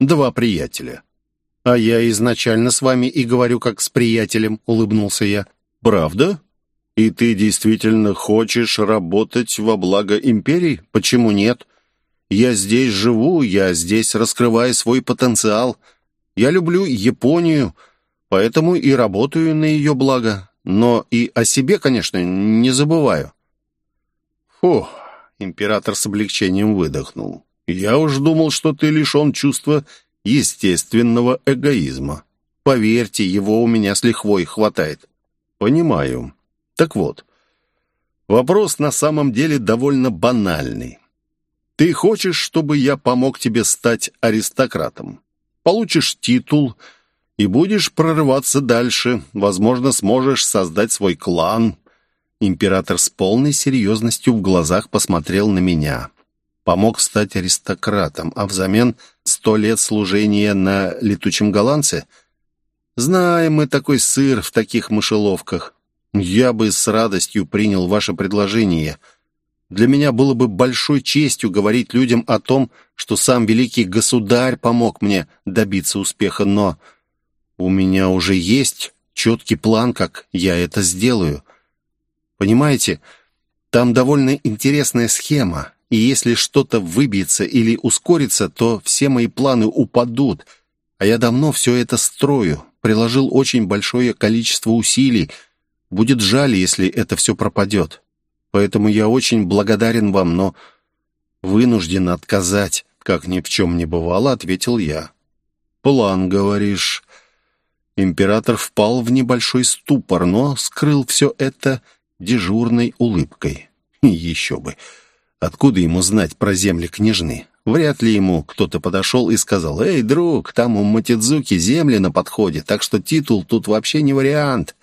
два приятеля. А я изначально с вами и говорю как с приятелем, улыбнулся я. Правда? И ты действительно хочешь работать во благо империи? Почему нет? Я здесь живу, я здесь раскрываю свой потенциал. Я люблю Японию, поэтому и работаю на ее благо. Но и о себе, конечно, не забываю. Фух, император с облегчением выдохнул. Я уж думал, что ты лишен чувства естественного эгоизма. Поверьте, его у меня с лихвой хватает. Понимаю. Так вот, вопрос на самом деле довольно банальный. Ты хочешь, чтобы я помог тебе стать аристократом? получишь титул и будешь прорываться дальше. Возможно, сможешь создать свой клан». Император с полной серьезностью в глазах посмотрел на меня. Помог стать аристократом, а взамен сто лет служения на летучем голландце? Знаем мы такой сыр в таких мышеловках. Я бы с радостью принял ваше предложение — для меня было бы большой честью говорить людям о том, что сам великий государь помог мне добиться успеха, но у меня уже есть четкий план, как я это сделаю. Понимаете, там довольно интересная схема, и если что-то выбьется или ускорится, то все мои планы упадут, а я давно все это строю, приложил очень большое количество усилий. Будет жаль, если это все пропадет поэтому я очень благодарен вам, но вынужден отказать, как ни в чем не бывало», — ответил я. «План, говоришь». Император впал в небольшой ступор, но скрыл все это дежурной улыбкой. еще бы. Откуда ему знать про земли княжны? Вряд ли ему кто-то подошел и сказал, «Эй, друг, там у Матидзуки земли на подходе, так что титул тут вообще не вариант».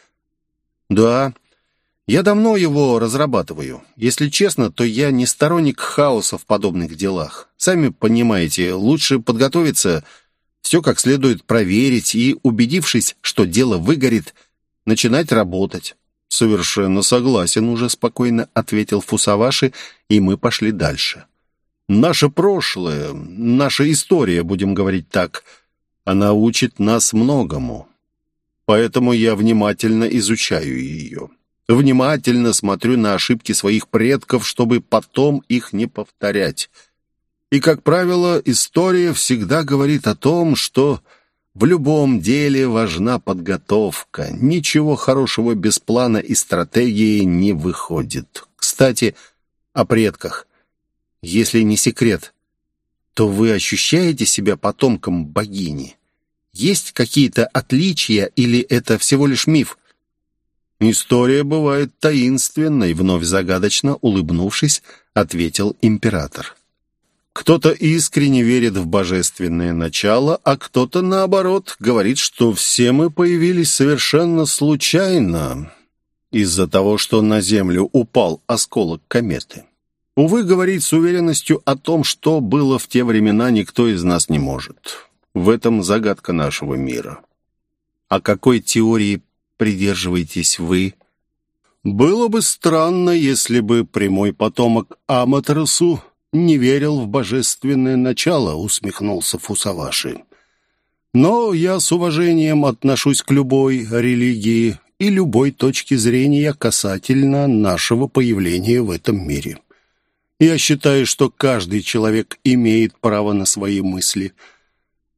«Да, я давно его разрабатываю. Если честно, то я не сторонник хаоса в подобных делах. Сами понимаете, лучше подготовиться, все как следует проверить и, убедившись, что дело выгорит, начинать работать. «Совершенно согласен», — уже спокойно ответил Фусаваши, и мы пошли дальше. «Наше прошлое, наша история, будем говорить так, она учит нас многому. Поэтому я внимательно изучаю ее. Внимательно смотрю на ошибки своих предков, чтобы потом их не повторять. И, как правило, история всегда говорит о том, что в любом деле важна подготовка. Ничего хорошего без плана и стратегии не выходит. Кстати, о предках. Если не секрет, то вы ощущаете себя потомком богини? Есть какие-то отличия или это всего лишь миф? История бывает таинственной, вновь загадочно улыбнувшись, ответил император. Кто-то искренне верит в божественное начало, а кто-то, наоборот, говорит, что все мы появились совершенно случайно из-за того, что на Землю упал осколок кометы. Увы, говорить с уверенностью о том, что было в те времена, никто из нас не может. В этом загадка нашего мира. А какой теории придерживаетесь вы? Было бы странно, если бы прямой потомок Аматерасу не верил в божественное начало», — усмехнулся Фусаваши. «Но я с уважением отношусь к любой религии и любой точке зрения касательно нашего появления в этом мире. Я считаю, что каждый человек имеет право на свои мысли.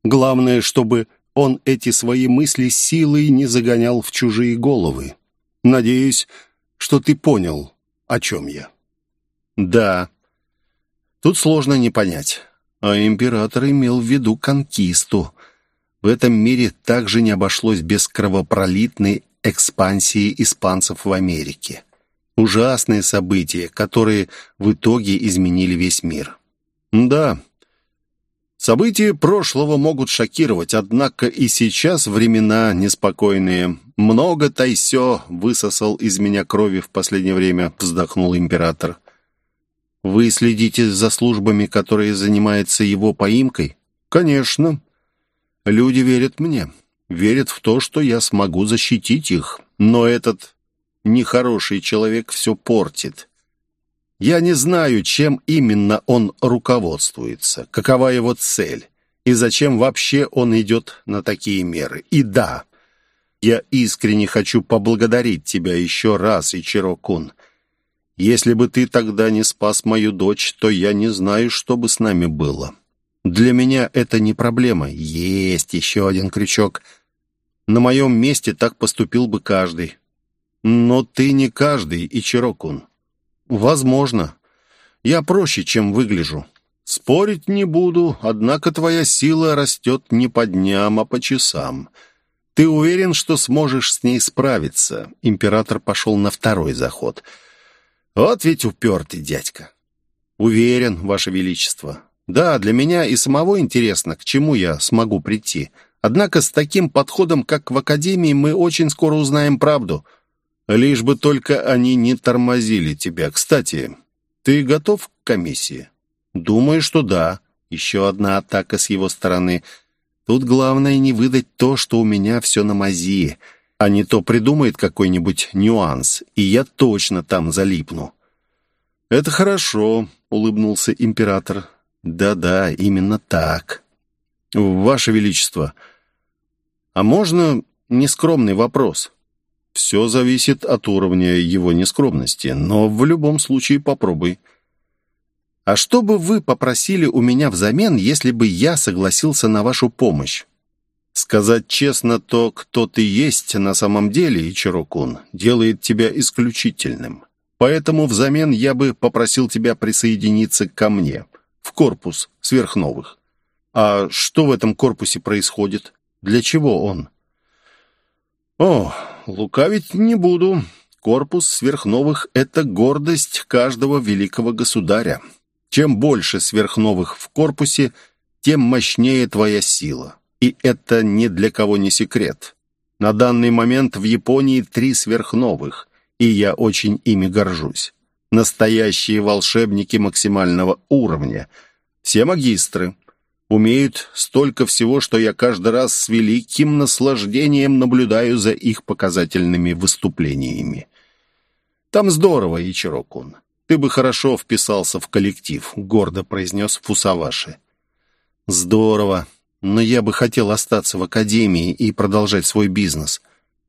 Главное, чтобы он эти свои мысли силой не загонял в чужие головы. Надеюсь, что ты понял, о чем я». «Да», Тут сложно не понять. А император имел в виду конкисту. В этом мире также не обошлось без кровопролитной экспансии испанцев в Америке. Ужасные события, которые в итоге изменили весь мир. Да, события прошлого могут шокировать, однако и сейчас времена неспокойные. Много тайсё высосал из меня крови в последнее время, вздохнул император. Вы следите за службами, которые занимаются его поимкой? Конечно. Люди верят мне. Верят в то, что я смогу защитить их. Но этот нехороший человек все портит. Я не знаю, чем именно он руководствуется, какова его цель и зачем вообще он идет на такие меры. И да, я искренне хочу поблагодарить тебя еще раз, Ичиро-кун. Если бы ты тогда не спас мою дочь, то я не знаю, что бы с нами было. Для меня это не проблема. Есть еще один крючок. На моем месте так поступил бы каждый. Но ты не каждый, Ичирокун. Возможно. Я проще, чем выгляжу. Спорить не буду, однако твоя сила растет не по дням, а по часам. Ты уверен, что сможешь с ней справиться?» Император пошел на второй заход — вот ведь упертый дядька. Уверен, Ваше Величество. Да, для меня и самого интересно, к чему я смогу прийти. Однако с таким подходом, как в Академии, мы очень скоро узнаем правду. Лишь бы только они не тормозили тебя. Кстати, ты готов к комиссии? Думаю, что да. Еще одна атака с его стороны. Тут главное не выдать то, что у меня все на мази а не то придумает какой-нибудь нюанс, и я точно там залипну». «Это хорошо», — улыбнулся император. «Да-да, именно так». «Ваше Величество, а можно нескромный вопрос?» «Все зависит от уровня его нескромности, но в любом случае попробуй». «А что бы вы попросили у меня взамен, если бы я согласился на вашу помощь?» Сказать честно, то, кто ты есть на самом деле, Ичирокун, делает тебя исключительным. Поэтому взамен я бы попросил тебя присоединиться ко мне, в корпус сверхновых. А что в этом корпусе происходит? Для чего он? О, лукавить не буду. Корпус сверхновых — это гордость каждого великого государя. Чем больше сверхновых в корпусе, тем мощнее твоя сила. И это ни для кого не секрет. На данный момент в Японии три сверхновых, и я очень ими горжусь. Настоящие волшебники максимального уровня. Все магистры. Умеют столько всего, что я каждый раз с великим наслаждением наблюдаю за их показательными выступлениями. Там здорово, Ичирокун. Ты бы хорошо вписался в коллектив, гордо произнес Фусаваши. Здорово но я бы хотел остаться в академии и продолжать свой бизнес.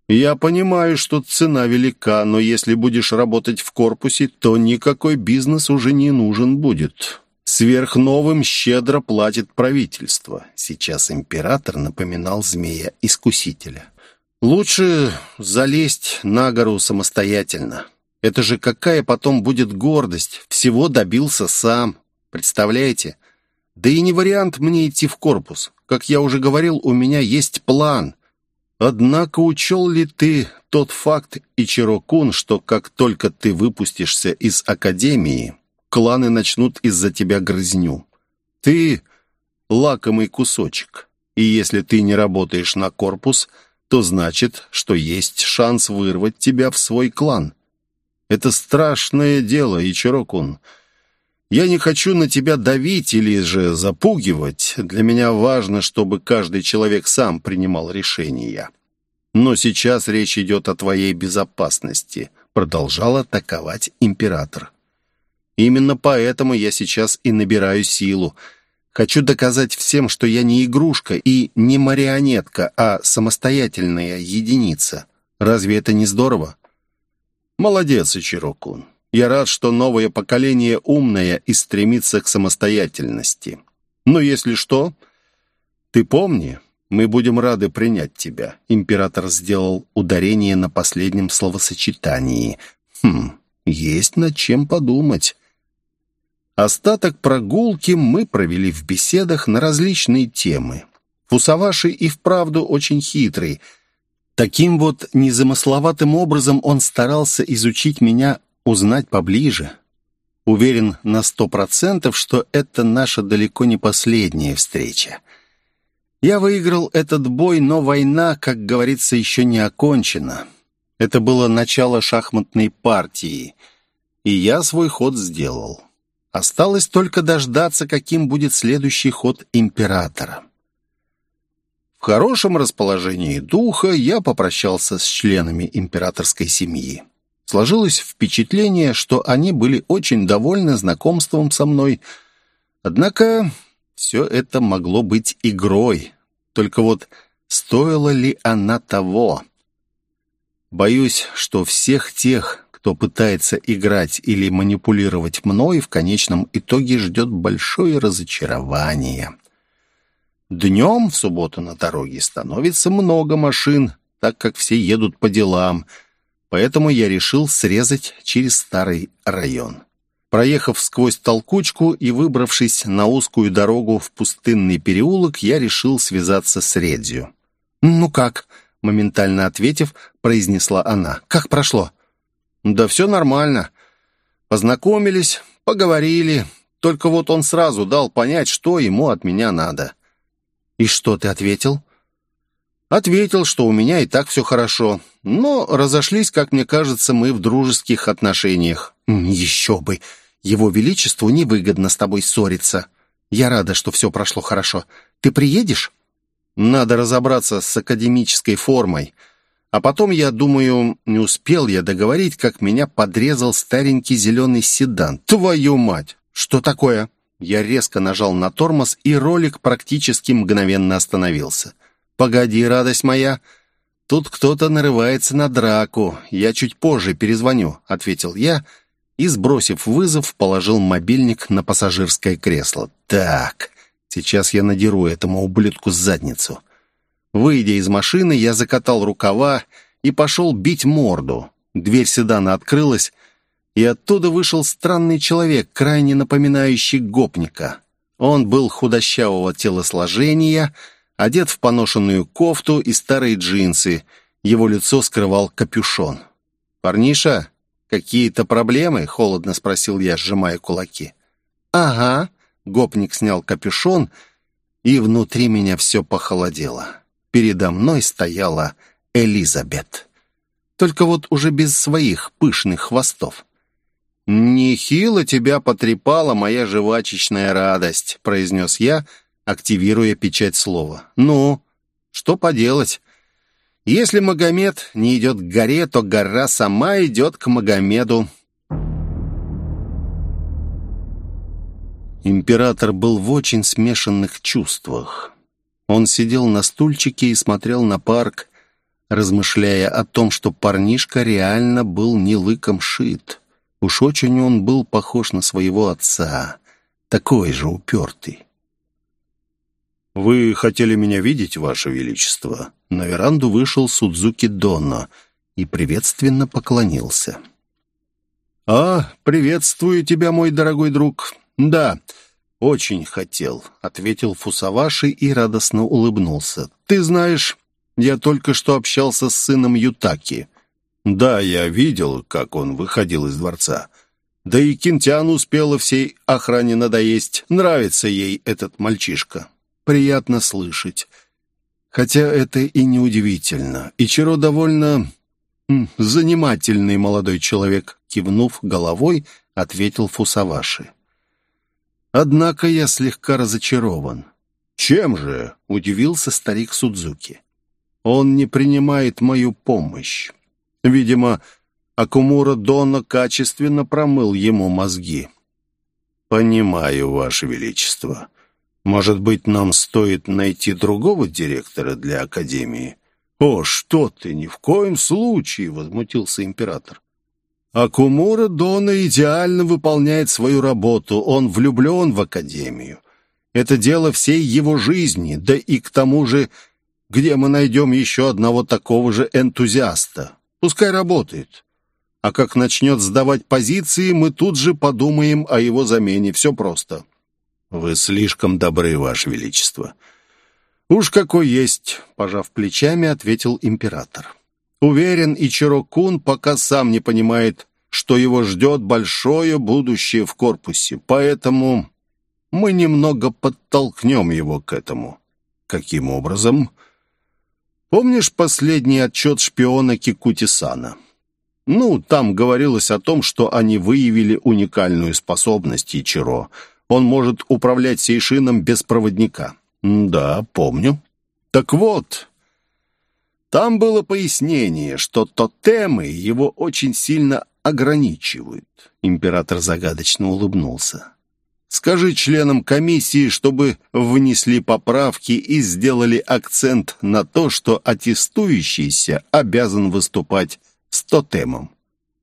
Я понимаю, что цена велика, но если будешь работать в корпусе, то никакой бизнес уже не нужен будет. Сверхновым щедро платит правительство. Сейчас император напоминал змея-искусителя. Лучше залезть на гору самостоятельно. Это же какая потом будет гордость. Всего добился сам. Представляете? Да и не вариант мне идти в корпус. Как я уже говорил, у меня есть план. Однако учел ли ты тот факт, Ичиро-кун, что как только ты выпустишься из академии, кланы начнут из-за тебя грызню? Ты лакомый кусочек. И если ты не работаешь на корпус, то значит, что есть шанс вырвать тебя в свой клан. Это страшное дело, Ичиро-кун. Я не хочу на тебя давить или же запугивать. Для меня важно, чтобы каждый человек сам принимал решения. Но сейчас речь идет о твоей безопасности», — продолжал атаковать император. «Именно поэтому я сейчас и набираю силу. Хочу доказать всем, что я не игрушка и не марионетка, а самостоятельная единица. Разве это не здорово?» «Молодец, Ичирокун. Я рад, что новое поколение умное и стремится к самостоятельности. Но если что, ты помни, мы будем рады принять тебя». Император сделал ударение на последнем словосочетании. «Хм, есть над чем подумать». Остаток прогулки мы провели в беседах на различные темы. Фусаваши и вправду очень хитрый. Таким вот незамысловатым образом он старался изучить меня узнать поближе. Уверен на сто процентов, что это наша далеко не последняя встреча. Я выиграл этот бой, но война, как говорится, еще не окончена. Это было начало шахматной партии, и я свой ход сделал. Осталось только дождаться, каким будет следующий ход императора. В хорошем расположении духа я попрощался с членами императорской семьи. Сложилось впечатление, что они были очень довольны знакомством со мной. Однако все это могло быть игрой. Только вот стоила ли она того? Боюсь, что всех тех, кто пытается играть или манипулировать мной, в конечном итоге ждет большое разочарование. Днем в субботу на дороге становится много машин, так как все едут по делам – Поэтому я решил срезать через старый район. Проехав сквозь толкучку и выбравшись на узкую дорогу в пустынный переулок, я решил связаться с Редзю. «Ну как?» — моментально ответив, произнесла она. «Как прошло?» «Да все нормально. Познакомились, поговорили. Только вот он сразу дал понять, что ему от меня надо». «И что ты ответил?» Ответил, что у меня и так все хорошо. Но разошлись, как мне кажется, мы в дружеских отношениях. Еще бы. Его Величеству невыгодно с тобой ссориться. Я рада, что все прошло хорошо. Ты приедешь? Надо разобраться с академической формой. А потом, я думаю, не успел я договорить, как меня подрезал старенький зеленый седан. Твою мать! Что такое? Я резко нажал на тормоз, и ролик практически мгновенно остановился. «Погоди, радость моя, тут кто-то нарывается на драку. Я чуть позже перезвоню», — ответил я и, сбросив вызов, положил мобильник на пассажирское кресло. «Так, сейчас я надеру этому ублюдку задницу». Выйдя из машины, я закатал рукава и пошел бить морду. Дверь седана открылась, и оттуда вышел странный человек, крайне напоминающий гопника. Он был худощавого телосложения, — одет в поношенную кофту и старые джинсы. Его лицо скрывал капюшон. «Парниша, какие-то проблемы?» — холодно спросил я, сжимая кулаки. «Ага», — гопник снял капюшон, и внутри меня все похолодело. Передо мной стояла Элизабет. Только вот уже без своих пышных хвостов. «Нехило тебя потрепала моя жвачечная радость», — произнес я, — активируя печать слова. «Ну, что поделать? Если Магомед не идет к горе, то гора сама идет к Магомеду». Император был в очень смешанных чувствах. Он сидел на стульчике и смотрел на парк, размышляя о том, что парнишка реально был не лыком шит. Уж очень он был похож на своего отца, такой же упертый. «Вы хотели меня видеть, Ваше Величество?» На веранду вышел Судзуки Донно и приветственно поклонился. «А, приветствую тебя, мой дорогой друг. Да, «Очень хотел», — ответил Фусаваши и радостно улыбнулся. «Ты знаешь, я только что общался с сыном Ютаки. Да, я видел, как он выходил из дворца. Да и Кинтян успела всей охране надоесть. Нравится ей этот мальчишка. Приятно слышать. Хотя это и не удивительно. Ичиро довольно занимательный молодой человек, кивнув головой, ответил Фусаваши. Однако я слегка разочарован. «Чем же?» — удивился старик Судзуки. «Он не принимает мою помощь. Видимо, Акумура Дона качественно промыл ему мозги». «Понимаю, Ваше Величество. Может быть, нам стоит найти другого директора для Академии?» «О, что ты, ни в коем случае!» — возмутился император. Акумура Дона идеально выполняет свою работу. Он влюблен в Академию. Это дело всей его жизни. Да и к тому же, где мы найдем еще одного такого же энтузиаста? Пускай работает. А как начнет сдавать позиции, мы тут же подумаем о его замене. Все просто. Вы слишком добры, Ваше Величество. Уж какой есть, пожав плечами, ответил император. Уверен, и Чирокун пока сам не понимает, что его ждет большое будущее в корпусе, поэтому мы немного подтолкнем его к этому. Каким образом? Помнишь последний отчет шпиона Кикутисана? Ну, там говорилось о том, что они выявили уникальную способность Ичиро. Он может управлять Сейшином без проводника. Да, помню. Так вот, там было пояснение, что тотемы его очень сильно ограничивают. Император загадочно улыбнулся. Скажи членам комиссии, чтобы внесли поправки и сделали акцент на то, что аттестующийся обязан выступать с тотемом.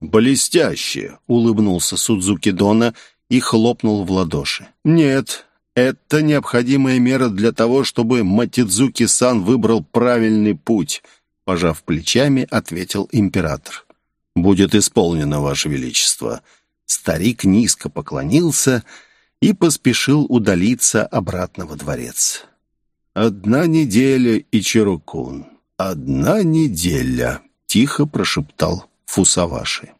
«Блестяще!» — улыбнулся Судзуки Дона и хлопнул в ладоши. «Нет, это необходимая мера для того, чтобы Матидзуки-сан выбрал правильный путь», пожав плечами, ответил император. «Будет исполнено, Ваше Величество». Старик низко поклонился и поспешил удалиться обратно во дворец. «Одна неделя, Ичирокун, одна неделя», — тихо прошептал Фусаваши.